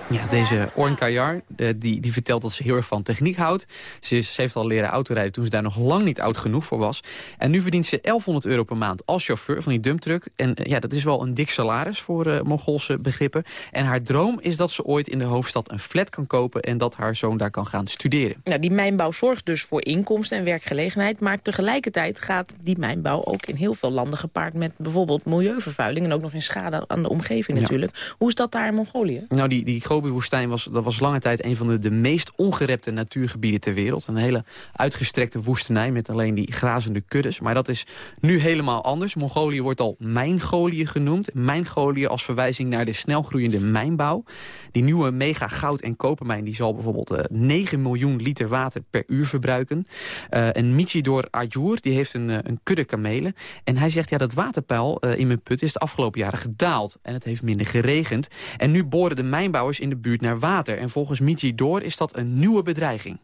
Ja, deze Orn Kajar, uh, die, die vertelt dat ze heel erg van techniek houdt. Ze, is, ze heeft al leren autorijden toen ze daar nog lang niet oud genoeg voor was. En nu verdient ze 1100 euro per maand als chauffeur van die dumptruck. En uh, ja, dat is wel een dik salaris voor uh, Mongoolse begrippen. En haar droom is dat ze ooit in de hoofdstad een flat kan kopen... en dat haar zoon daar kan gaan studeren. Nou, die mijnbouw zorgt dus voor inkomsten en werkgelegenheid. Maar tegelijkertijd gaat die mijnbouw ook in heel veel landen gepaard... met bijvoorbeeld milieuvervuiling en ook nog in schade aan de omgeving ja. natuurlijk. Hoe is dat daar in Mongolië? Nou, die, die Gobi-woestijn was, dat was lange tijd een van de, de meest ongerepte natuurgebieden ter wereld. Een hele uitgestrekte woestenij met alleen die grazende kuddes. Maar dat is nu helemaal anders. Mongolië wordt al Mijngolië genoemd. Mijngolië als verwijzing naar de snelgroeiende mijnbouw. Die nieuwe mega goud- en kopermijn die zal bijvoorbeeld uh, 9 miljoen liter water per uur verbruiken. Uh, en Michidor Ajur die heeft een, uh, een kudde kamelen. En hij zegt, ja, dat waterpeil in mijn put is de afgelopen jaren gedaald. En het heeft minder geregend. En nu boren de mijnbouwers in de buurt naar water. En volgens Michidor is dat een nieuwe bedreiging.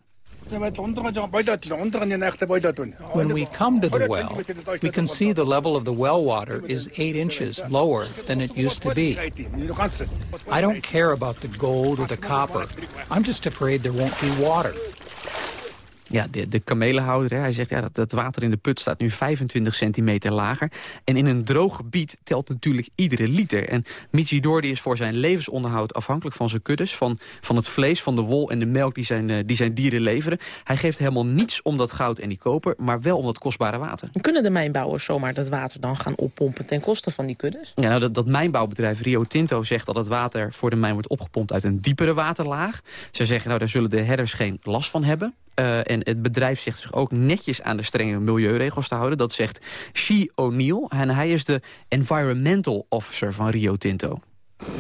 When we come to the well, we can see the level of the well water is 8 inches lower than it used to be. I don't care about the gold or the copper. I'm just afraid there won't be water. Ja, de, de kamelenhouder, hè, hij zegt ja, dat het water in de put staat nu 25 centimeter lager. En in een droog gebied telt natuurlijk iedere liter. En Michidor die is voor zijn levensonderhoud afhankelijk van zijn kuddes... van, van het vlees, van de wol en de melk die zijn, die zijn dieren leveren. Hij geeft helemaal niets om dat goud en die koper, maar wel om dat kostbare water. Kunnen de mijnbouwers zomaar dat water dan gaan oppompen ten koste van die kuddes? Ja, nou, dat, dat mijnbouwbedrijf Rio Tinto zegt dat het water voor de mijn wordt opgepompt uit een diepere waterlaag. Ze zeggen, nou daar zullen de herders geen last van hebben. En het bedrijf zegt zich ook netjes aan de strenge milieuregels te houden. Dat zegt Shi O'Neill. En hij is de Environmental Officer van Rio Tinto.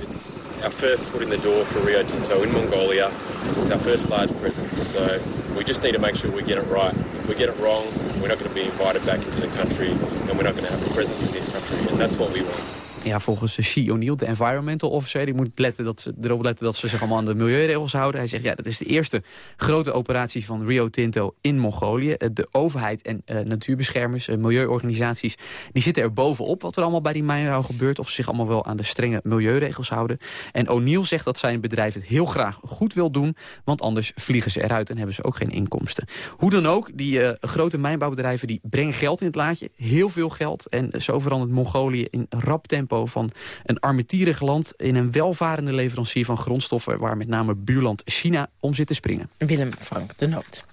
It's our first foot in the door for Rio Tinto in Mongolia. It's our first large presence, so we just need to make sure we get it right. If we get it wrong, we're not going to be invited back into the country and we're not going to have a presence in this country, and that's what we want. Ja, volgens Shi O'Neill, de environmental officer... die moet letten dat ze, erop letten dat ze zich allemaal aan de milieuregels houden. Hij zegt, ja, dat is de eerste grote operatie van Rio Tinto in Mongolië. Eh, de overheid en uh, natuurbeschermers, milieuorganisaties... die zitten er bovenop wat er allemaal bij die mijnbouw gebeurt... of ze zich allemaal wel aan de strenge milieuregels houden. En O'Neill zegt dat zijn bedrijf het heel graag goed wil doen... want anders vliegen ze eruit en hebben ze ook geen inkomsten. Hoe dan ook, die grote mijnbouwbedrijven die brengen geld in het laadje. Heel veel geld. En zo verandert Mongolië in rap tempo van een armetierig land... in een welvarende leverancier van grondstoffen... waar met name buurland China om zit te springen. Willem Frank de Noot.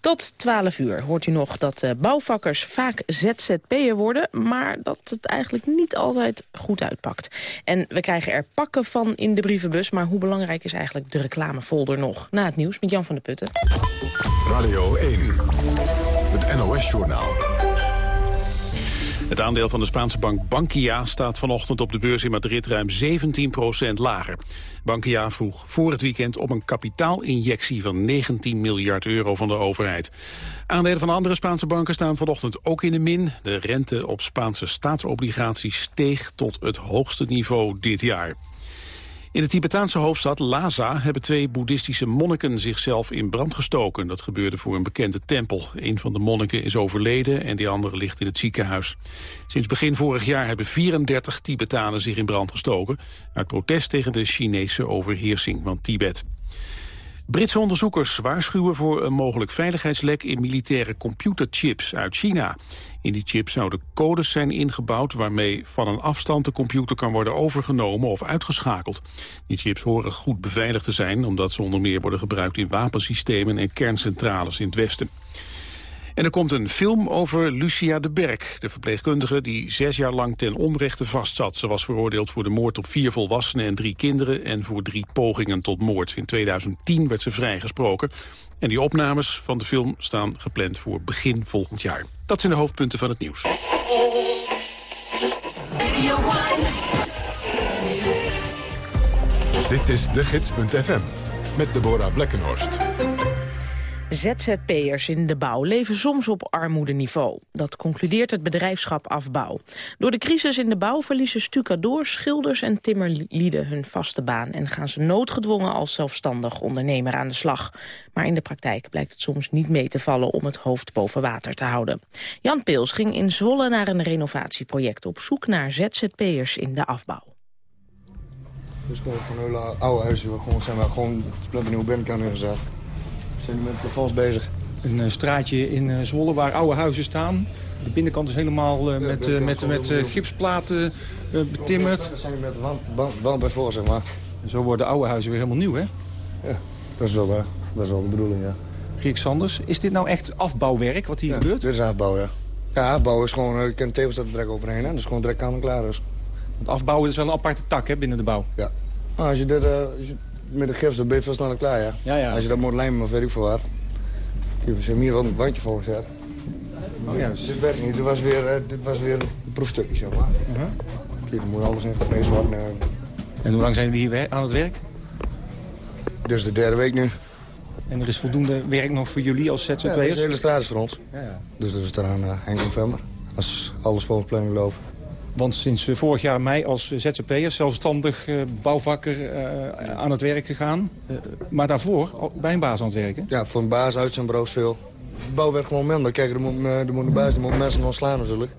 Tot 12 uur hoort u nog dat uh, bouwvakkers vaak ZZP'er worden... maar dat het eigenlijk niet altijd goed uitpakt. En we krijgen er pakken van in de brievenbus... maar hoe belangrijk is eigenlijk de reclamefolder nog? Na het nieuws met Jan van der Putten. Radio 1, het NOS-journaal. Het aandeel van de Spaanse bank Bankia staat vanochtend op de beurs in Madrid ruim 17% lager. Bankia vroeg voor het weekend op een kapitaalinjectie van 19 miljard euro van de overheid. Aandelen van andere Spaanse banken staan vanochtend ook in de min. De rente op Spaanse staatsobligaties steeg tot het hoogste niveau dit jaar. In de Tibetaanse hoofdstad Lhasa hebben twee boeddhistische monniken zichzelf in brand gestoken. Dat gebeurde voor een bekende tempel. Een van de monniken is overleden en die andere ligt in het ziekenhuis. Sinds begin vorig jaar hebben 34 Tibetanen zich in brand gestoken... uit protest tegen de Chinese overheersing van Tibet. Britse onderzoekers waarschuwen voor een mogelijk veiligheidslek in militaire computerchips uit China. In die chips zouden codes zijn ingebouwd waarmee van een afstand de computer kan worden overgenomen of uitgeschakeld. Die chips horen goed beveiligd te zijn omdat ze onder meer worden gebruikt in wapensystemen en kerncentrales in het Westen. En er komt een film over Lucia de Berg, de verpleegkundige die zes jaar lang ten onrechte vastzat. Ze was veroordeeld voor de moord op vier volwassenen en drie kinderen en voor drie pogingen tot moord. In 2010 werd ze vrijgesproken. En die opnames van de film staan gepland voor begin volgend jaar. Dat zijn de hoofdpunten van het nieuws. Dit is de gids.fm met Deborah Blekkenhorst. ZZP'ers in de bouw leven soms op armoedeniveau. Dat concludeert het bedrijfschap Afbouw. Door de crisis in de bouw verliezen stucadoors, schilders en timmerlieden hun vaste baan... en gaan ze noodgedwongen als zelfstandig ondernemer aan de slag. Maar in de praktijk blijkt het soms niet mee te vallen om het hoofd boven water te houden. Jan Peels ging in Zwolle naar een renovatieproject op zoek naar ZZP'ers in de afbouw. Dus gewoon van hele oude huizen, zijn we gewoon nieuwe binnenkant neergezet zijn met plafonds bezig. Een uh, straatje in uh, Zwolle waar oude huizen staan. De binnenkant is helemaal uh, met, uh, met, met gipsplaten betimmerd. Daar zijn met wand, wand, wand bij voor, zeg maar. En zo worden oude huizen weer helemaal nieuw, hè? Ja, dat is wel, dat is wel de bedoeling, ja. Riek Sanders, is dit nou echt afbouwwerk wat hier ja, gebeurt? dit is afbouw, ja. Ja, afbouwen is gewoon, ik ken tevens dat direct overheen, hè. Dat is gewoon direct aan en klaar is. Want afbouwen is wel een aparte tak, hè, binnen de bouw? Ja. Nou, als je dit, als je met de gips, dan ben je veel sneller klaar, ja. ja, ja. Als je dat moet lijmen of weet ik veel waar. Ze hebben hier wel een bandje voor gezet. Oh ja. Dus dit werkt niet. Dit was weer, uh, dit was weer een proefstukje, zeg maar. Uh -huh. Kijk, er moet alles in gevreesd worden. Uh. En hoe lang zijn jullie hier aan het werk? Dit is de derde week nu. En er is voldoende werk nog voor jullie als ZZP'ers? Ja, de hele straat is voor ons. Ja, ja. Dus dat is eraan uh, eind november. Als alles volgens planning loopt. Want sinds vorig jaar mei als ZZP'er, zelfstandig uh, bouwvakker uh, aan het werk gegaan. Uh, maar daarvoor bij een baas aan het werken? Ja, voor een baas uit zijn bureau veel. Bouw werd gewoon minder. Kijk, er moet, er moet een baas, er moet mensen nog slaan natuurlijk.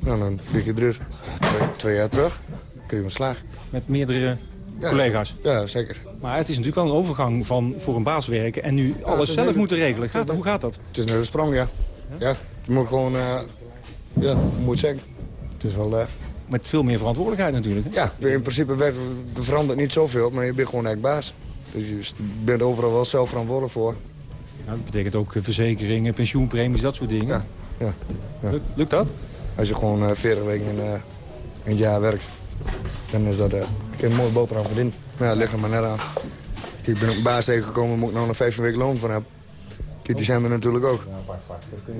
Nou, dan vlieg je terug. Twee, twee jaar terug, kun je een slag. Met meerdere ja, collega's? Ja, zeker. Maar het is natuurlijk wel een overgang van voor een baas werken... en nu ja, alles zelf moeten regelen. Gaat, hoe gaat dat? Het is een sprong, ja. Ja, je moet gewoon... ja, moet zeggen. Het is wel met veel meer verantwoordelijkheid natuurlijk. Hè? Ja, in principe werkt, er verandert niet zoveel, maar je bent gewoon eigenlijk baas. Dus je bent overal wel zelf verantwoordelijk voor. Ja, dat betekent ook verzekeringen, pensioenpremies, dat soort dingen. Ja. ja, ja. Lukt, lukt dat? Als je gewoon uh, 40 weken in, uh, in het jaar werkt, dan is dat uh, een mooie boterham verdienen. Maar ja, ligt er maar net aan. Ik ben ook een baas tegengekomen, moet ik nou nog 15 weken loon van hebben. Kijk, die zijn er natuurlijk ook.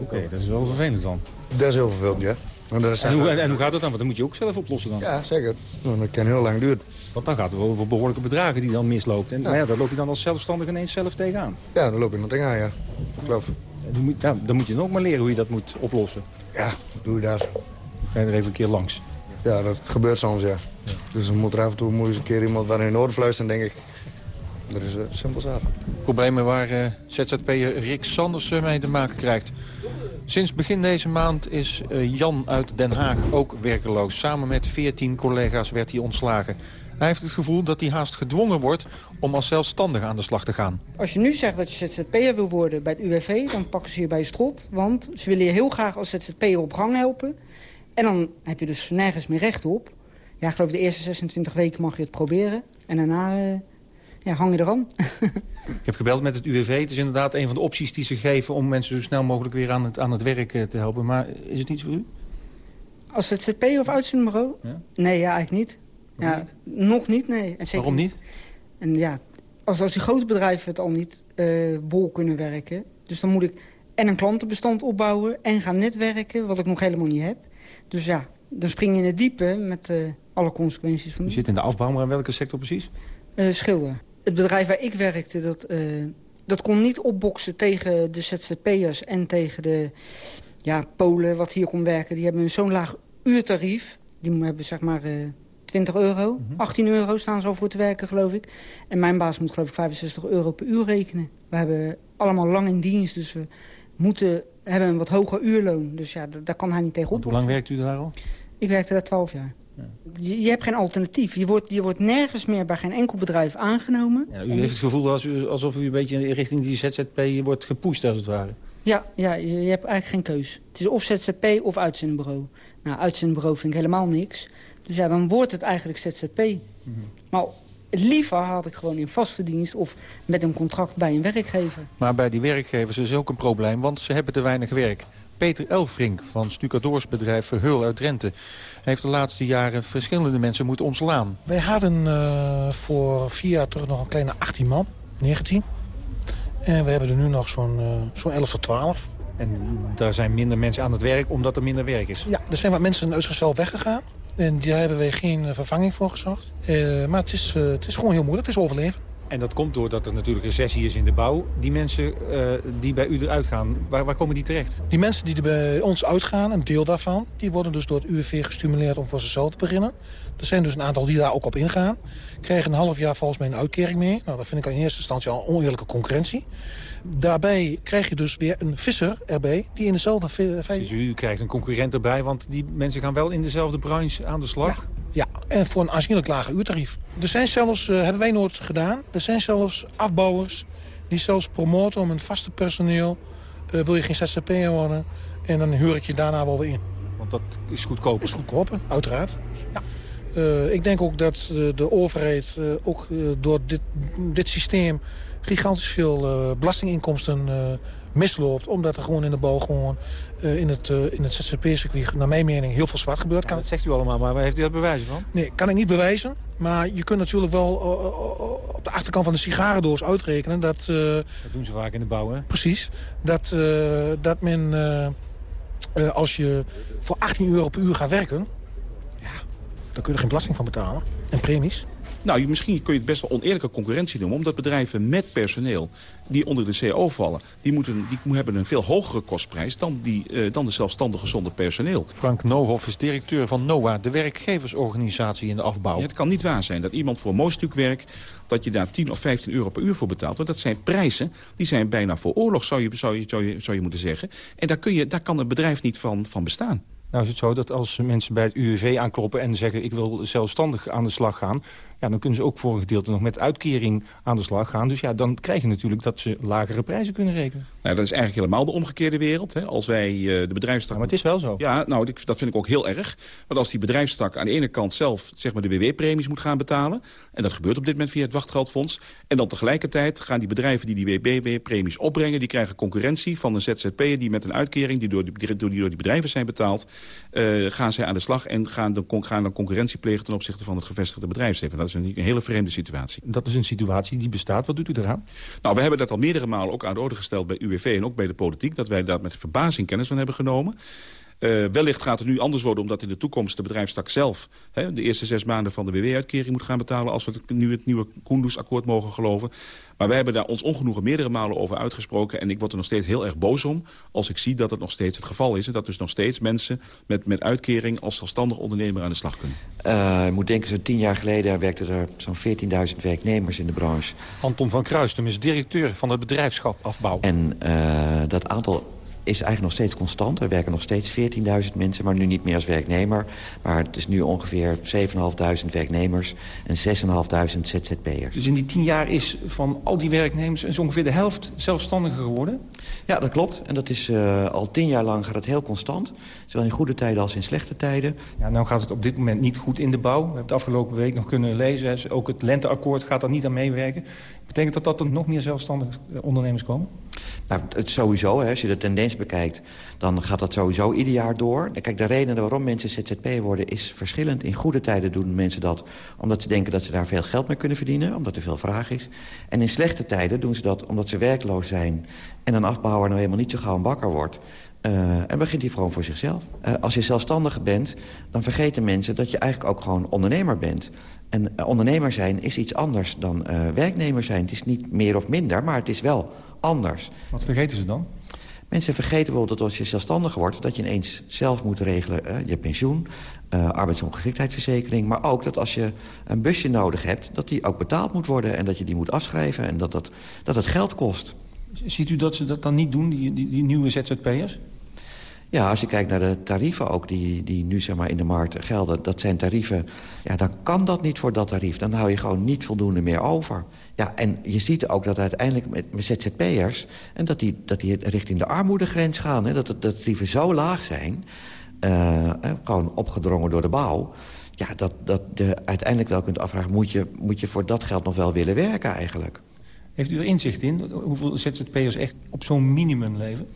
Oké, dat is wel vervelend dan. Dat is heel vervelend, ja. Maar dat is En hoe, en hoe gaat dat dan? Want dat moet je ook zelf oplossen dan. Ja, zeker. Nou, dat kan heel lang duren. Want dan gaat het wel over behoorlijke bedragen die dan misloopt. En maar ja, daar loop je dan als zelfstandige ineens zelf tegenaan. Ja, dan loop je nog tegenaan, ja. Klopt. En dan moet, ja, dan moet je dan ook maar leren hoe je dat moet oplossen. Ja, doe je daar. Ga je er even een keer langs. Ja, dat gebeurt soms, ja. Dus dan moet er af en toe moet eens een keer iemand waar in de oor fluisteren, denk ik. Dat is uh, simpel zaak. Problemen waar uh, ZZP'er Rick Sanders mee te maken krijgt. Sinds begin deze maand is uh, Jan uit Den Haag ook werkeloos. Samen met 14 collega's werd hij ontslagen. Hij heeft het gevoel dat hij haast gedwongen wordt om als zelfstandig aan de slag te gaan. Als je nu zegt dat je ZZP'er wil worden bij het UWV, dan pakken ze je bij je strot. Want ze willen je heel graag als ZZP'er op gang helpen. En dan heb je dus nergens meer recht op. Ja, ik geloof de eerste 26 weken mag je het proberen. En daarna uh, ja, hang je eraan. ik heb gebeld met het UWV. Het is inderdaad een van de opties die ze geven... om mensen zo snel mogelijk weer aan het, aan het werk uh, te helpen. Maar is het iets voor u? Als ZZP of uitzendbureau? Ja? Nee, ja, eigenlijk niet. Nog ja, niet? Nog niet, nee. En Waarom niet? En ja, als, als die grote bedrijven het al niet uh, bol kunnen werken... dus dan moet ik en een klantenbestand opbouwen... en gaan netwerken, wat ik nog helemaal niet heb. Dus ja, dan spring je in het diepe met uh, alle consequenties van. Je zit in de afbouw, maar in welke sector precies? Uh, schilder. Het bedrijf waar ik werkte, dat, uh, dat kon niet opboksen tegen de ZZP'ers... en tegen de ja, Polen wat hier kon werken. Die hebben zo'n laag uurtarief. Die hebben zeg maar 20 euro, mm -hmm. 18 euro staan ze al voor te werken, geloof ik. En mijn baas moet geloof ik 65 euro per uur rekenen. We hebben allemaal lang in dienst, dus we moeten hebben een wat hoger uurloon. Dus ja, daar kan hij niet tegen op. Hoe lang werkt u daar al? Ik werkte daar 12 jaar. Je, je, hebt geen alternatief. Je wordt, je wordt nergens meer bij geen enkel bedrijf aangenomen. Ja, u heeft het gevoel als u, alsof u een beetje richting die ZZP wordt gepusht, als het ware. Ja, ja je, je hebt eigenlijk geen keus. Het is of ZZP of uitzendbureau. Nou, uitzendbureau vind ik helemaal niks. Dus ja, dan wordt het eigenlijk ZZP. Mm -hmm. Maar liever had ik gewoon in vaste dienst of met een contract bij een werkgever. Maar bij die werkgevers is ook een probleem, want ze hebben te weinig werk. Peter Elfrink van stucadoorsbedrijf Verheul uit Drenthe... heeft de laatste jaren verschillende mensen moeten ontslaan. Wij hadden uh, voor vier jaar terug nog een kleine 18 man, 19. En we hebben er nu nog zo'n uh, zo 11 tot 12. En daar zijn minder mensen aan het werk omdat er minder werk is? Ja, er zijn wat mensen uit zichzelf weggegaan. En daar hebben wij geen vervanging voor gezocht. Uh, maar het is, het is gewoon heel moeilijk, het is overleven. En dat komt doordat er natuurlijk recessie is in de bouw. Die mensen uh, die bij u eruit gaan, waar, waar, komen die terecht? Die mensen die er bij ons uitgaan, een deel daarvan... die worden dus door het UWV gestimuleerd om voor zichzelf te beginnen. Er zijn dus een aantal die daar ook op ingaan. Krijgen een half jaar volgens mij een uitkering mee. Nou, dat vind ik in eerste instantie al een oneerlijke concurrentie. Daarbij krijg je dus weer een visser erbij die in dezelfde... Dus u krijgt een concurrent erbij, want die mensen gaan wel in dezelfde branche aan de slag? Ja, ja. en voor een aanzienlijk lager uurtarief. Er zijn zelfs, uh, hebben wij nooit gedaan, er zijn zelfs afbouwers die zelfs promoten om een vaste personeel. Uh, wil je geen ZZP'er worden en dan huur ik je daarna wel weer in. Want dat is goedkoper? is goedkoper, uiteraard. Ja. Uh, ik denk ook dat uh, de overheid ook door dit, dit systeem gigantisch veel belastinginkomsten misloopt. Omdat er gewoon in de bouw gewoon in het, in het ZZP-circuit, naar mijn mening, heel veel zwart gebeurt. Ja, dat zegt u allemaal, maar waar heeft u dat bewijzen van? Nee, kan ik niet bewijzen. Maar je kunt natuurlijk wel op de achterkant van de sigarendoos uitrekenen dat... dat doen ze vaak in de bouw, hè? Precies. Dat, dat men, als je voor 18 euro per uur gaat werken dan kun je er geen belasting van betalen. En premies. Nou, misschien kun je het best wel oneerlijke concurrentie noemen... omdat bedrijven met personeel die onder de CO vallen... die, moeten, die hebben een veel hogere kostprijs dan, die, uh, dan de zelfstandige zonder personeel. Frank Nohoff is directeur van NOA, de werkgeversorganisatie in de afbouw. Ja, het kan niet waar zijn dat iemand voor een mooi stuk werk... dat je daar 10 of 15 euro per uur voor betaalt. Want dat zijn prijzen, die zijn bijna voor oorlog, zou je, zou je, zou je, zou je moeten zeggen. En daar, kun je, daar kan een bedrijf niet van, van bestaan. Nou is het zo dat als mensen bij het UWV aankloppen en zeggen... ik wil zelfstandig aan de slag gaan... Ja, dan kunnen ze ook voor een gedeelte nog met uitkering aan de slag gaan. Dus ja, dan krijg je natuurlijk dat ze lagere prijzen kunnen rekenen. Nou, dat is eigenlijk helemaal de omgekeerde wereld. Hè. Als wij uh, de bedrijfstak... Ja, maar het is wel zo. Ja, nou, dat vind ik ook heel erg. Want als die bedrijfstak aan de ene kant zelf zeg maar, de WW-premies moet gaan betalen... en dat gebeurt op dit moment via het wachtgeldfonds... en dan tegelijkertijd gaan die bedrijven die die WW-premies opbrengen... die krijgen concurrentie van een ZZP'er die met een uitkering... die door die, die, door die bedrijven zijn betaald... Uh, gaan zij aan de slag en gaan, de, gaan dan concurrentie plegen... ten opzichte van het gevestigde bedrijfsleven. Dat is een, een hele vreemde situatie. Dat is een situatie die bestaat. Wat doet u eraan? Nou, we hebben dat al meerdere malen ook aan de orde gesteld bij UWV en ook bij de politiek. Dat wij daar met verbazing kennis van hebben genomen. Uh, wellicht gaat het nu anders worden omdat in de toekomst de bedrijfstak zelf... Hè, de eerste zes maanden van de WW-uitkering moet gaan betalen... als we het, nu het nieuwe Koendersakkoord mogen geloven. Maar wij hebben daar ons ongenoegen meerdere malen over uitgesproken... en ik word er nog steeds heel erg boos om als ik zie dat het nog steeds het geval is... en dat dus nog steeds mensen met, met uitkering als zelfstandig ondernemer aan de slag kunnen. Uh, je moet denken, zo'n tien jaar geleden werkten er zo'n 14.000 werknemers in de branche. Anton van Kruistum is directeur van het bedrijfschap Afbouw. En uh, dat aantal is eigenlijk nog steeds constant. Er werken nog steeds 14.000 mensen, maar nu niet meer als werknemer. Maar het is nu ongeveer 7.500 werknemers en 6.500 ZZP'ers. Dus in die tien jaar is van al die werknemers is ongeveer de helft zelfstandiger geworden? Ja, dat klopt. En dat is uh, al tien jaar lang gaat het heel constant. Zowel in goede tijden als in slechte tijden. Ja, nou gaat het op dit moment niet goed in de bouw. We hebben het afgelopen week nog kunnen lezen. Ook het lenteakkoord gaat daar niet aan meewerken. Betekent dat dat er nog meer zelfstandige ondernemers komen? Nou, het sowieso. Hè. Als je de tendens bekijkt, dan gaat dat sowieso ieder jaar door. Kijk, de reden waarom mensen ZZP worden is verschillend. In goede tijden doen mensen dat omdat ze denken dat ze daar veel geld mee kunnen verdienen. Omdat er veel vraag is. En in slechte tijden doen ze dat omdat ze werkloos zijn... en een afbouwer nou helemaal niet zo gauw een bakker wordt... Uh, en begint hij gewoon voor zichzelf. Uh, als je zelfstandige bent, dan vergeten mensen dat je eigenlijk ook gewoon ondernemer bent. En uh, ondernemer zijn is iets anders dan werknemer zijn. Het is niet meer of minder, maar het is wel anders. Wat vergeten ze dan? Mensen vergeten bijvoorbeeld dat als je zelfstandig wordt... dat je ineens zelf moet regelen je pensioen, arbeidsongeschiktheidsverzekering... maar ook dat als je een busje nodig hebt... dat die ook betaald moet worden en dat je die moet afschrijven... en dat, dat, dat het geld kost. Ziet u dat ze dat dan niet doen, die, die, die nieuwe ZZP'ers? Ja, als je kijkt naar de tarieven ook die, die nu zeg maar, in de markt gelden... dat zijn tarieven, ja, dan kan dat niet voor dat tarief. Dan hou je gewoon niet voldoende meer over. Ja, en je ziet ook dat uiteindelijk met, met ZZP'ers... en dat die, dat die richting de armoedegrens gaan. Hè, dat, dat de tarieven zo laag zijn, uh, gewoon opgedrongen door de bouw... ja, dat, dat je uiteindelijk wel kunt afvragen... Moet je, moet je voor dat geld nog wel willen werken eigenlijk? Heeft u er inzicht in hoeveel ZZP'ers echt op zo'n minimum leven?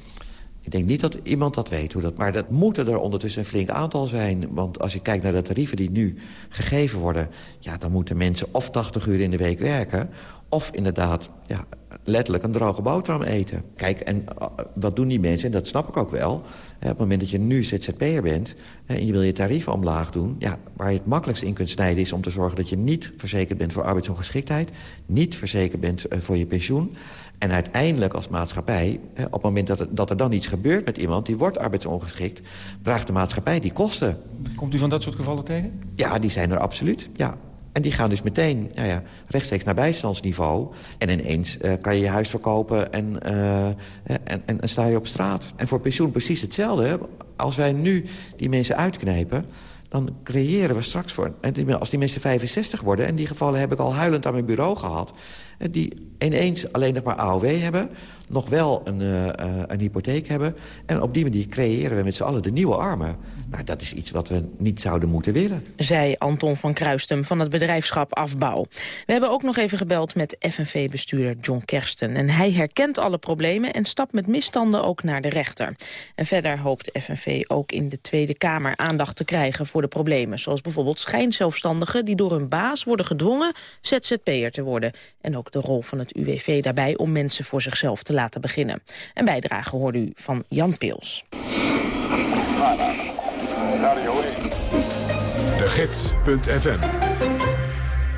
Ik denk niet dat iemand dat weet. Hoe dat, maar dat moeten er ondertussen een flink aantal zijn. Want als je kijkt naar de tarieven die nu gegeven worden... Ja, dan moeten mensen of 80 uur in de week werken... of inderdaad ja, letterlijk een droge boterham eten. Kijk, en uh, wat doen die mensen? En dat snap ik ook wel. Op het moment dat je nu ZZP'er bent en je wil je tarieven omlaag doen... Ja, waar je het makkelijkst in kunt snijden is om te zorgen dat je niet verzekerd bent voor arbeidsongeschiktheid... niet verzekerd bent uh, voor je pensioen... En uiteindelijk als maatschappij, op het moment dat er, dat er dan iets gebeurt met iemand... die wordt arbeidsongeschikt, draagt de maatschappij die kosten. Komt u van dat soort gevallen tegen? Ja, die zijn er absoluut, ja. En die gaan dus meteen nou ja, rechtstreeks naar bijstandsniveau. En ineens uh, kan je je huis verkopen en, uh, en, en, en, sta je op straat. En voor pensioen precies hetzelfde. Als wij nu die mensen uitknijpen dan creëren we straks voor... als die mensen 65 worden... en die gevallen heb ik al huilend aan mijn bureau gehad... die ineens alleen nog maar AOW hebben... nog wel een, uh, een hypotheek hebben... en op die manier creëren we met z'n allen de nieuwe armen. Nou, dat is iets wat we niet zouden moeten willen. Zei Anton van Kruistum van het bedrijfschap Afbouw. We hebben ook nog even gebeld met FNV-bestuurder John Kersten. En hij herkent alle problemen en stapt met misstanden ook naar de rechter. En verder hoopt FNV ook in de Tweede Kamer aandacht te krijgen voor de problemen. Zoals bijvoorbeeld schijnzelfstandigen die door hun baas worden gedwongen ZZP'er te worden. En ook de rol van het UWV daarbij om mensen voor zichzelf te laten beginnen. Een bijdrage hoorde u van Jan Pils. De Gids.fm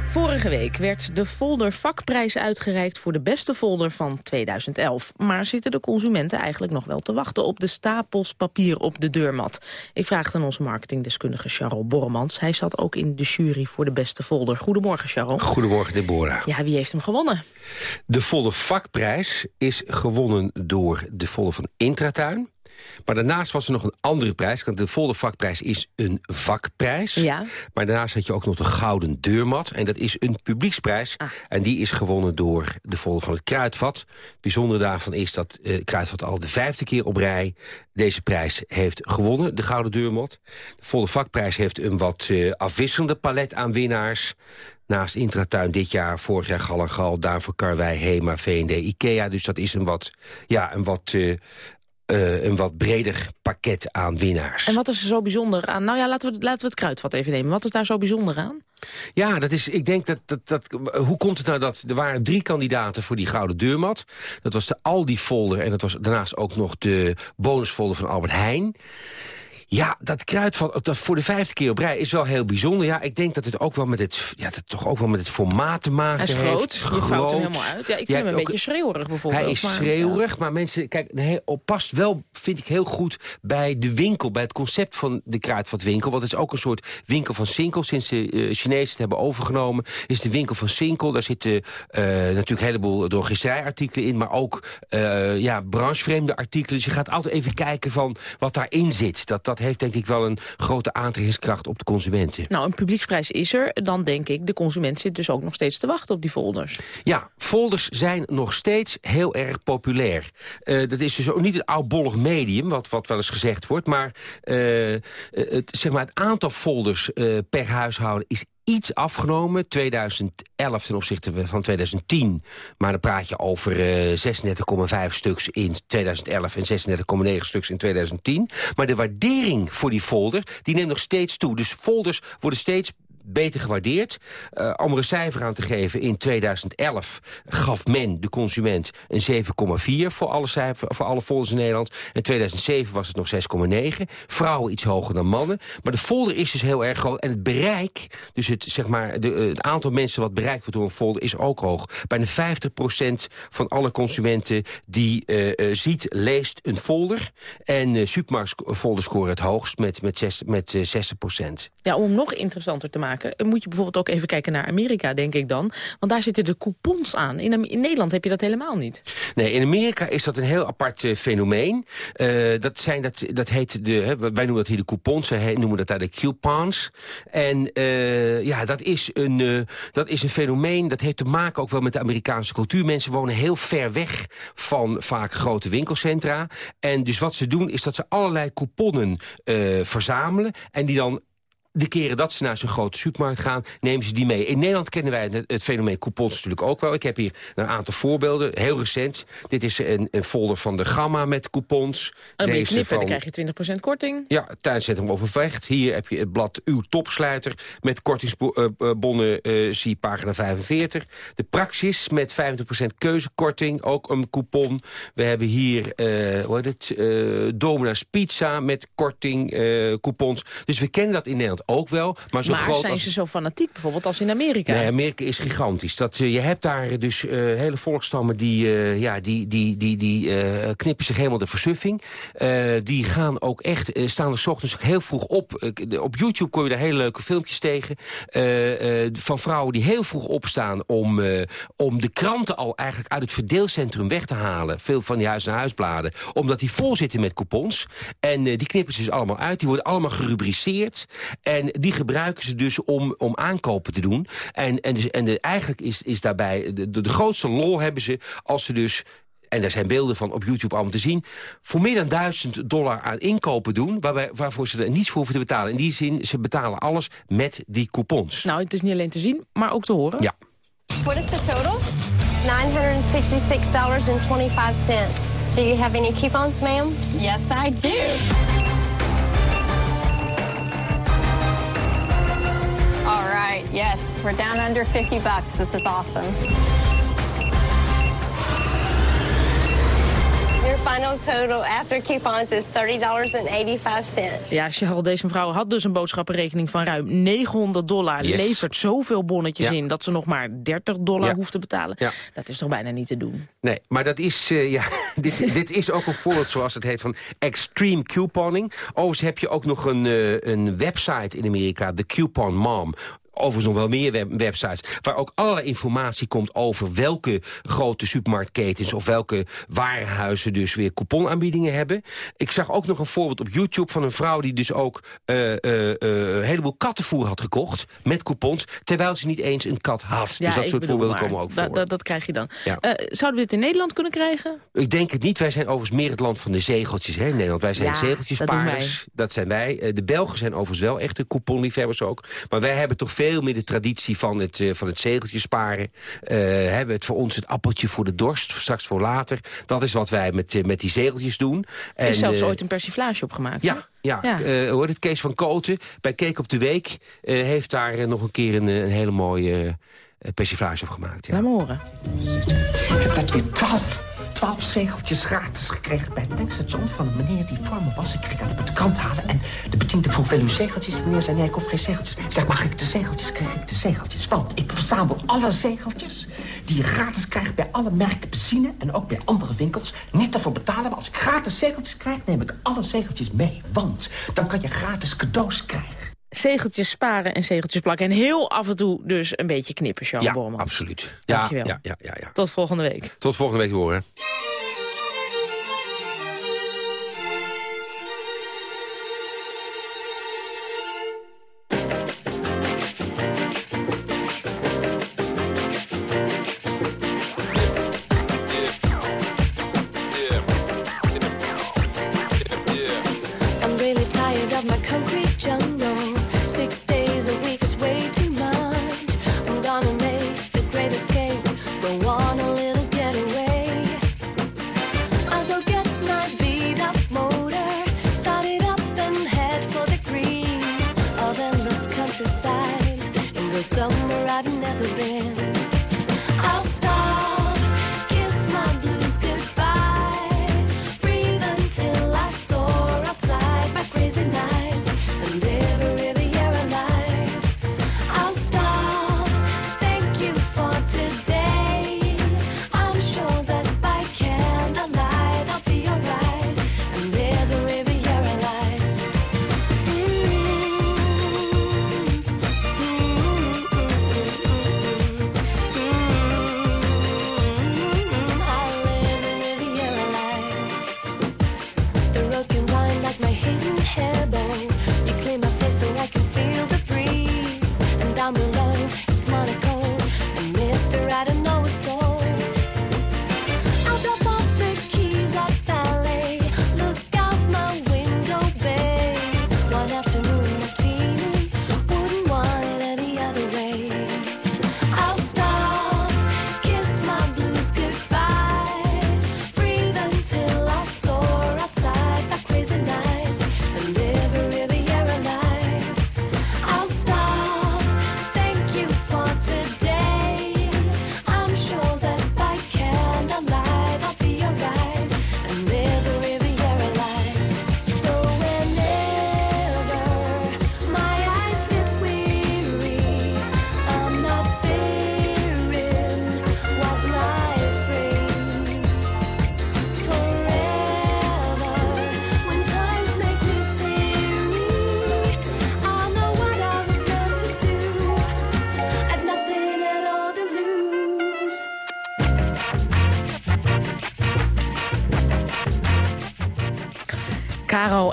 Vorige week werd de folder vakprijs uitgereikt voor de beste folder van 2011. Maar zitten de consumenten eigenlijk nog wel te wachten op de stapels papier op de deurmat? Ik vraagde aan onze marketingdeskundige Charles Borremans. Hij zat ook in de jury voor de beste folder. Goedemorgen Charles. Goedemorgen Deborah. Ja, wie heeft hem gewonnen? De folder vakprijs is gewonnen door de folder van Intratuin. Maar daarnaast was er nog een andere prijs. Want de volle vakprijs is een vakprijs. Ja. Maar daarnaast had je ook nog de Gouden Deurmat. En dat is een publieksprijs. Ah. En die is gewonnen door de volle van het Kruidvat. Het bijzondere daarvan is dat uh, Kruidvat al de vijfde keer op rij... deze prijs heeft gewonnen, de Gouden Deurmat. De volle vakprijs heeft een wat uh, afwisselende palet aan winnaars. Naast Intratuin dit jaar, vorig jaar Gallengal, daarvoor Karwei, Hema, V&D, Ikea. Dus dat is een wat, ja, een wat uh, uh, een wat breder pakket aan winnaars. En wat is er zo bijzonder aan? Nou ja, laten we, laten we het kruidvat even nemen. Wat is daar zo bijzonder aan? Ja, dat is, ik denk dat, dat, dat... Hoe komt het nou dat... Er waren drie kandidaten voor die gouden deurmat. Dat was de Aldi-folder en dat was daarnaast ook nog de bonusfolder van Albert Heijn. Ja, dat kruidvat dat voor de vijfde keer op rij is wel heel bijzonder. Ja, ik denk dat het ook wel met het, ja, dat toch ook wel met het formaat te maken heeft. Hij is groot, je vouwt hem helemaal uit. Ja, ik vind hem een beetje schreeuwerig bijvoorbeeld. Hij is maar, schreeuwerig, maar mensen, kijk, hij past wel, vind ik heel goed bij de winkel, bij het concept van de kruidvatwinkel. Want het is ook een soort winkel van Sinkel. Sinds de uh, Chinezen het hebben overgenomen, is de winkel van Sinkel. Daar zitten uh, natuurlijk een heleboel drogisterijartikelen in, maar ook uh, ja, branchevreemde artikelen. Dus je gaat altijd even kijken van wat daarin zit. Dat, dat heeft denk ik wel een grote aantrekkingskracht op de consumenten. Nou, een publieksprijs is er. Dan denk ik, de consument zit dus ook nog steeds te wachten op die folders. Ja, folders zijn nog steeds heel erg populair. Uh, dat is dus ook niet het oudbollig medium, wat, wat wel eens gezegd wordt. Maar, uh, het, zeg maar het aantal folders uh, per huishouden is iets afgenomen. 2011 ten opzichte van 2010. Maar dan praat je over uh, 36,5 stuks in 2011 en 36,9 stuks in 2010. Maar de waardering voor die folder die neemt nog steeds toe. Dus folders worden steeds beter gewaardeerd. Uh, om er een cijfer aan te geven, in 2011 gaf men, de consument, een 7,4 voor alle, cijfer, voor alle folders in Nederland. In 2007 was het nog 6,9. Vrouwen iets hoger dan mannen. Maar de folder is dus heel erg groot. En het bereik, dus het, zeg maar, de, het aantal mensen wat bereikt wordt door een folder, is ook hoog. Bijna 50% van alle consumenten die uh, ziet, leest een folder. En uh, supermarktfolder scoren het hoogst met, met, 6, met 60%. Ja, om nog interessanter te maken moet je bijvoorbeeld ook even kijken naar Amerika, denk ik dan. Want daar zitten de coupons aan. In, in Nederland heb je dat helemaal niet. Nee, in Amerika is dat een heel apart uh, fenomeen. Uh, dat, zijn, dat, dat heet de, wij noemen dat hier de coupons, zij noemen dat daar de coupons. En uh, ja, dat is, een, dat is een fenomeen, dat heeft te maken ook wel met de Amerikaanse cultuur. Mensen wonen heel ver weg van vaak grote winkelcentra. En dus wat ze doen is dat ze allerlei couponnen verzamelen en die dan de keren dat ze naar zo'n grote supermarkt gaan, nemen ze die mee. In Nederland kennen wij het, het, fenomeen coupons natuurlijk ook wel. Ik heb hier een aantal voorbeelden, heel recent. Dit is een, een folder van de Gamma met coupons. En dan je knippen, van, dan krijg je 20% korting. Ja, tuincentrum Overvecht. Hier heb je het blad Uw Topsluiter met kortingsbonnen, uh, zie pagina 45. De Praxis met 25% keuzekorting, ook een coupon. We hebben hier, uh, hoe heet het, uh, Domino's Pizza met korting, coupons. Dus we kennen dat in Nederland ook wel. Maar, zo maar groot zijn als... ze zo fanatiek bijvoorbeeld als in Amerika? Nee, Amerika is gigantisch. Dat, uh, je hebt daar dus uh, hele volkstammen die, uh, ja, die, die, die, die knippen zich helemaal de versuffing. die gaan ook echt, staan er s ochtends heel vroeg op. op YouTube kom je daar hele leuke filmpjes tegen. van vrouwen die heel vroeg opstaan om, om de kranten al eigenlijk uit het verdeelcentrum weg te halen. Veel van die huis-naar-huisbladen. Omdat die vol zitten met coupons. En die knippen ze dus allemaal uit. Die worden allemaal gerubriceerd. En die gebruiken ze dus om, om aankopen te doen. En, en, dus, en de, eigenlijk is, is daarbij, de, de grootste lol hebben ze als ze dus en er zijn beelden van op YouTube allemaal te zien... voor meer dan 1000 dollar aan inkopen doen... Waarbij, waarvoor ze er niets voor hoeven te betalen. In die zin, ze betalen alles met die coupons. Nou, het is niet alleen te zien, maar ook te horen. Ja. What is the total? $966.25. Do you have any coupons, ma'am? Yes, I do. Right, yes, we're down under 50 bucks. This is awesome. Your final total after coupons is $30.85. Ja, Cheryl, deze mevrouw had dus een boodschappenrekening van ruim 900 dollar. Yes. Levert zoveel bonnetjes Ja. in dat ze nog maar 30 dollar Ja. hoeft te betalen. Ja. Dat is toch bijna niet te doen? Nee, maar dat is, eh, ja, dit, dit is ook een voorbeeld, zoals het heet, van extreme couponing. Overigens heb je ook nog een, eh, een website in Amerika, de Coupon Mom. Overigens nog wel meer web- websites, waar ook allerlei informatie komt over welke grote supermarktketens of welke warenhuizen dus weer couponaanbiedingen hebben. Ik zag ook nog een voorbeeld op YouTube van een vrouw die dus ook eh, eh, eh, een heleboel kattenvoer had gekocht met coupons, terwijl ze niet eens een kat had. dus dat ik soort bedoel voorbeelden maar. komen ook voor. da- dat krijg je dan. Ja. Zouden we dit in Nederland kunnen krijgen? Ik denk het niet. Wij zijn overigens meer het land van de zegeltjes hè, in Nederland. Wij zijn Ja, zegeltjespaarders. dat Dat zijn wij. De Belgen zijn overigens wel echte couponliefhebbers ook. Maar wij hebben toch veel veel meer de traditie van het, uh, van het zegeltje sparen. hebben het voor ons het appeltje voor de dorst, straks voor later. Dat is wat wij met, met die zegeltjes doen. Er is zelfs ooit een persiflage opgemaakt. Ja, ja, ja. hoor het Kees van Koten bij Keek op de Week... heeft daar nog een keer een, een hele mooie persiflage op gemaakt. Ja. Laat me horen. Ik heb dat weer twaalf twaalf zegeltjes gratis gekregen bij het tankstation... van een meneer die voor me was. Ik kreeg dat op de krant halen en de bediende vroeg wel uw zegeltjes. De meneer zei, nee, ik hoef geen zegeltjes. Zeg, mag ik de zegeltjes? Krijg ik de zegeltjes. Want ik verzamel alle zegeltjes die je gratis krijgt... bij alle merken benzine en ook bij andere winkels. Niet ervoor betalen, maar als ik gratis zegeltjes krijg... neem ik alle zegeltjes mee, want dan kan je gratis cadeaus krijgen zegeltjes sparen en zegeltjes plakken. En heel af en toe dus een beetje knippen, Jean ja, Borman. absoluut. Ja, ja, ja, ja, ja, Tot volgende week. Tot volgende week horen.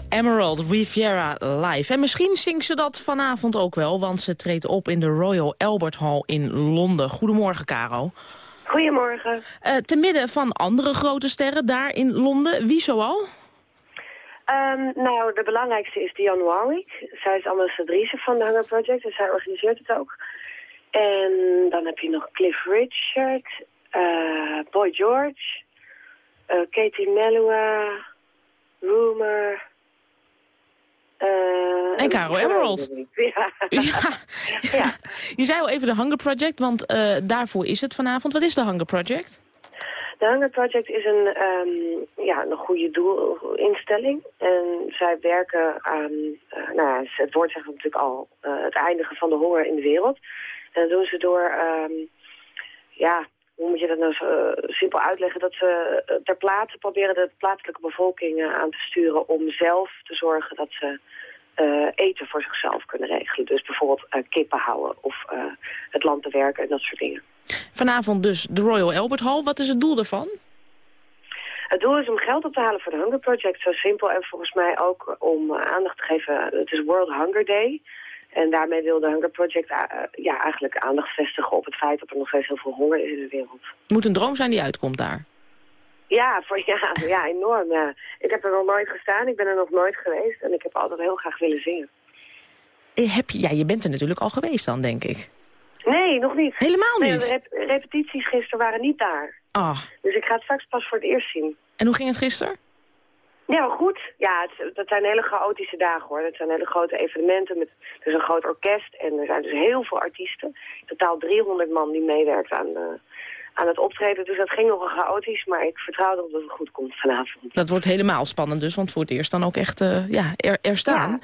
Emerald Riviera Live. En misschien zingt ze dat vanavond ook wel, want ze treedt op in de Royal Albert Hall in Londen. Goedemorgen, Caro. Goedemorgen. Uh, te midden van andere grote sterren daar in Londen. Wie zoal? Um, nou, de belangrijkste is Dionne Warwick. Zij is ambassadrice van de Hunger Project en zij organiseert het ook. En dan heb je nog Cliff Richard, uh, Boy George, uh, Katie Melua, Rumor, uh, en Caro Emerald. Ja. ja. Je zei al even de Hunger Project, want uh, daarvoor is het vanavond. Wat is de Hunger Project? De Hunger Project is een, um, ja, een goede doelinstelling. En zij werken aan, uh, nou ja, het woord zegt natuurlijk al, het eindigen van de honger in de wereld. En dat doen ze door, um, ja, hoe moet je dat nou zo simpel uitleggen, dat ze ter plaatse proberen de plaatselijke bevolking aan te sturen om zelf te zorgen dat ze uh, eten voor zichzelf kunnen regelen. Dus bijvoorbeeld uh, kippen houden of uh, het land te werken en dat soort dingen. Vanavond dus de Royal Albert Hall. Wat is het doel daarvan? Het doel is om geld op te halen voor de Hunger Project. Zo simpel en volgens mij ook om aandacht te geven. Het is World Hunger Day. En daarmee wil de Hunger Project ja, eigenlijk aandacht vestigen op het feit dat er nog steeds heel veel honger is in de wereld. Het moet een droom zijn die uitkomt daar. Ja, voor, ja, ja enorm. Ja. Ik heb er nog nooit gestaan, ik ben er nog nooit geweest en ik heb altijd heel graag willen zingen. heb je, ja, je bent er natuurlijk al geweest dan, denk ik. Nee, nog niet. Helemaal Nee, niet? de rep- repetities gisteren waren niet daar. Ah, Dus ik ga het straks pas voor het eerst zien. en hoe ging het gisteren? Ja, goed. Ja, het, dat zijn hele chaotische dagen hoor. Dat zijn hele grote evenementen met dus een groot orkest. En er zijn dus heel veel artiesten. In totaal 300 man die meewerkt aan, eh, aan het optreden. Dus dat ging nogal chaotisch, maar ik vertrouw erop dat het goed komt vanavond. Dat wordt helemaal spannend dus, want voor het eerst dan ook echt eh, ja, er, er staan.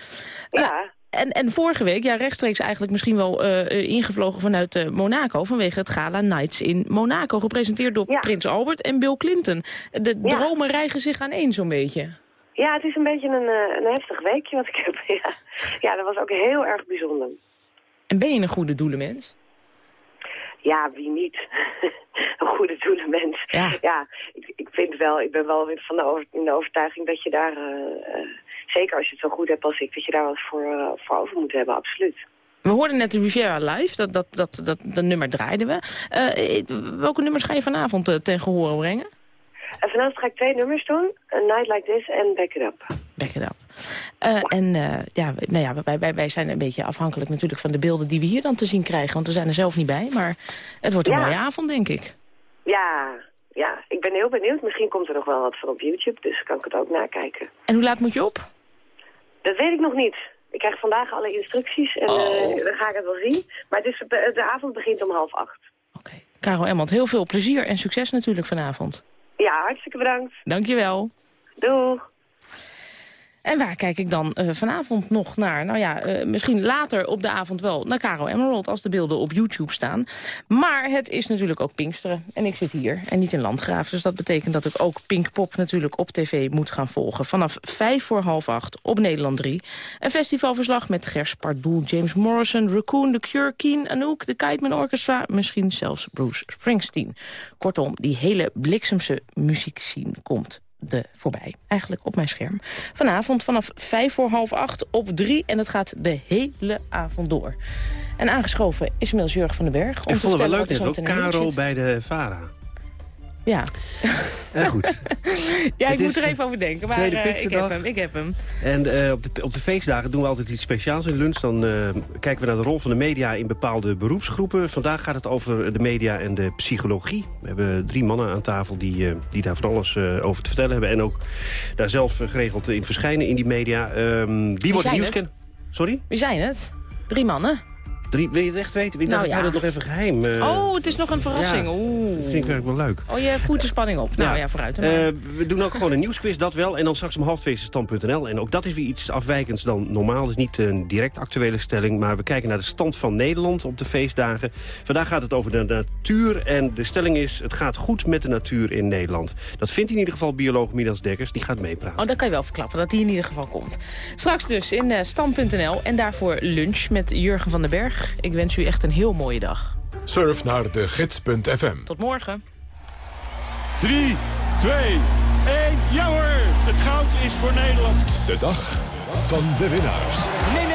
Ja. En, en vorige week, ja, rechtstreeks eigenlijk misschien wel eh, eh, ingevlogen vanuit eh, Monaco... vanwege het Gala Nights in Monaco, gepresenteerd door Prins Albert en Bill Clinton. De dromen rijgen zich aan één zo'n beetje. Ja, het is een beetje een, een heftig weekje wat ik heb. Ja. ja, dat was ook heel erg bijzonder. En ben je een goede doelenmens? Ja, wie niet? een goede doelenmens. Ja, ik, ik vind wel, ik ben wel van de over, in de overtuiging dat je daar, zeker als je het zo goed hebt als ik, dat je daar wat voor, eh, voor over moet hebben, absoluut. We hoorden net de Riviera Live, dat, dat, dat, dat, dat nummer draaiden we. Eh, welke nummers ga je vanavond eh, ten brengen? En vanavond ga ik twee nummers doen, A Night Like This en Back It Up. Back it up. En ja, nou ja, wij, wij, wij zijn een beetje afhankelijk natuurlijk van de beelden die we hier dan te zien krijgen. Want we zijn er zelf niet bij, maar het wordt een Ja. mooie avond, denk ik. Ja, ja, ik ben heel benieuwd. Misschien komt er nog wel wat van op YouTube, dus kan ik het ook nakijken. En hoe laat moet je op? Dat weet ik nog niet. Ik krijg vandaag alle instructies en Oh. eh, dan ga ik het wel zien. Maar het is, de, de avond begint om half acht. Karel Emmert, heel veel plezier en succes natuurlijk vanavond. Ja, hartstikke bedankt. Dankjewel. Doeg. En waar kijk ik dan eh, vanavond nog naar? Nou ja, eh, misschien later op de avond wel naar Caro Emerald... als de beelden op YouTube staan. Maar het is natuurlijk ook Pinksteren. En ik zit hier en niet in Landgraaf. Dus dat betekent dat ik ook Pinkpop natuurlijk op tv moet gaan volgen. Vanaf vijf voor half acht op Nederland 3. Een festivalverslag met Gers Pardoel, James Morrison... Raccoon, The Cure, Keen, Anouk, de Kiteman Orchestra... misschien zelfs Bruce Springsteen. Kortom, die hele bliksemse muziekscene komt de voorbij. Eigenlijk op mijn scherm. Vanavond vanaf vijf voor half acht op drie. En het gaat de hele avond door. En aangeschoven is inmiddels Jurgen van den Berg. Om Ik vond het wel leuk zo ook. Caro bij de VARA. Ja. Eh, goed. ja, ik Het moet er even over denken. Maar tweede eh, ik heb hem, ik heb hem. En eh, op, de, op de feestdagen doen we altijd iets speciaals in lunch. Dan eh, kijken we naar de rol van de media in bepaalde beroepsgroepen. Vandaag gaat het over de media en de psychologie. We hebben drie mannen aan tafel die, eh, die daar van alles eh, over te vertellen hebben. En ook daar zelf eh, geregeld in verschijnen in die media. Ehm, wie wordt de zijn nieuwsken? Sorry? Wie zijn het? Drie mannen. Drie, wil je het echt weten? Ik Nou dacht, ik hou ja. dat nog even geheim. eh. oh, het is nog een verrassing. ja, Oeh. Dat vind ik werkelijk wel leuk. Oh, je voert de spanning op. Nou ja, vooruit. dan maar. Eh, we doen ook gewoon een nieuwsquiz, dat wel. En dan straks om half twee stand.nl. En ook dat is weer iets afwijkends dan normaal. Dus niet een direct actuele stelling. Maar we kijken naar de stand van Nederland op de feestdagen. Vandaag gaat het over de natuur. En de stelling is, het gaat goed met de natuur in Nederland. Dat vindt in ieder geval bioloog Midas Dekkers. Die gaat meepraten. Oh, dat kan je wel verklappen, dat die in ieder geval komt. Straks dus in eh, stand.nl en daarvoor lunch met Jurgen van den Berg. Ik wens u echt een heel mooie dag. Surf naar de gids.fm. Tot morgen. 3, 2, 1, ja hoor! Het goud is voor Nederland. De dag van de winnaars. Nee, nee,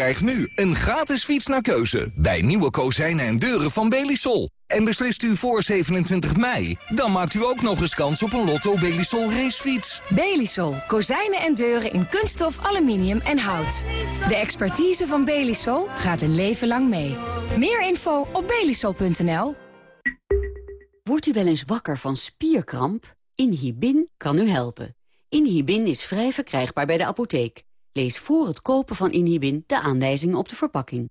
Krijg nu een gratis fiets naar keuze bij nieuwe kozijnen en deuren van Belisol. En beslist u voor 27 mei, dan maakt u ook nog eens kans op een Lotto Belisol racefiets. Belisol. Kozijnen en deuren in kunststof, aluminium en hout. De expertise van Belisol gaat een leven lang mee. Meer info op belisol.nl. Wordt u wel eens wakker van spierkramp? Inhibin kan u helpen. Inhibin is vrij verkrijgbaar bij de apotheek. Lees voor het kopen van Inhibin de aanwijzingen op de verpakking.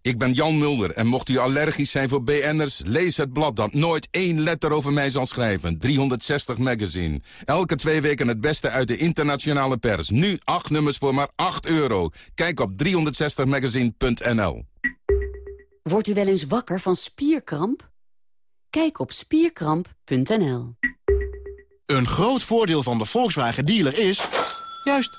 Ik ben Jan Mulder en mocht u allergisch zijn voor BN'ers... lees het blad dat nooit één letter over mij zal schrijven. 360 Magazine. Elke twee weken het beste uit de internationale pers. Nu acht nummers voor maar 8 euro. Kijk op 360magazine.nl. Wordt u wel eens wakker van spierkramp? Kijk op spierkramp.nl. Een groot voordeel van de Volkswagen dealer is... juist,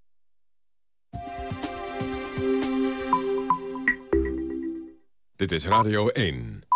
Dit is Radio 1.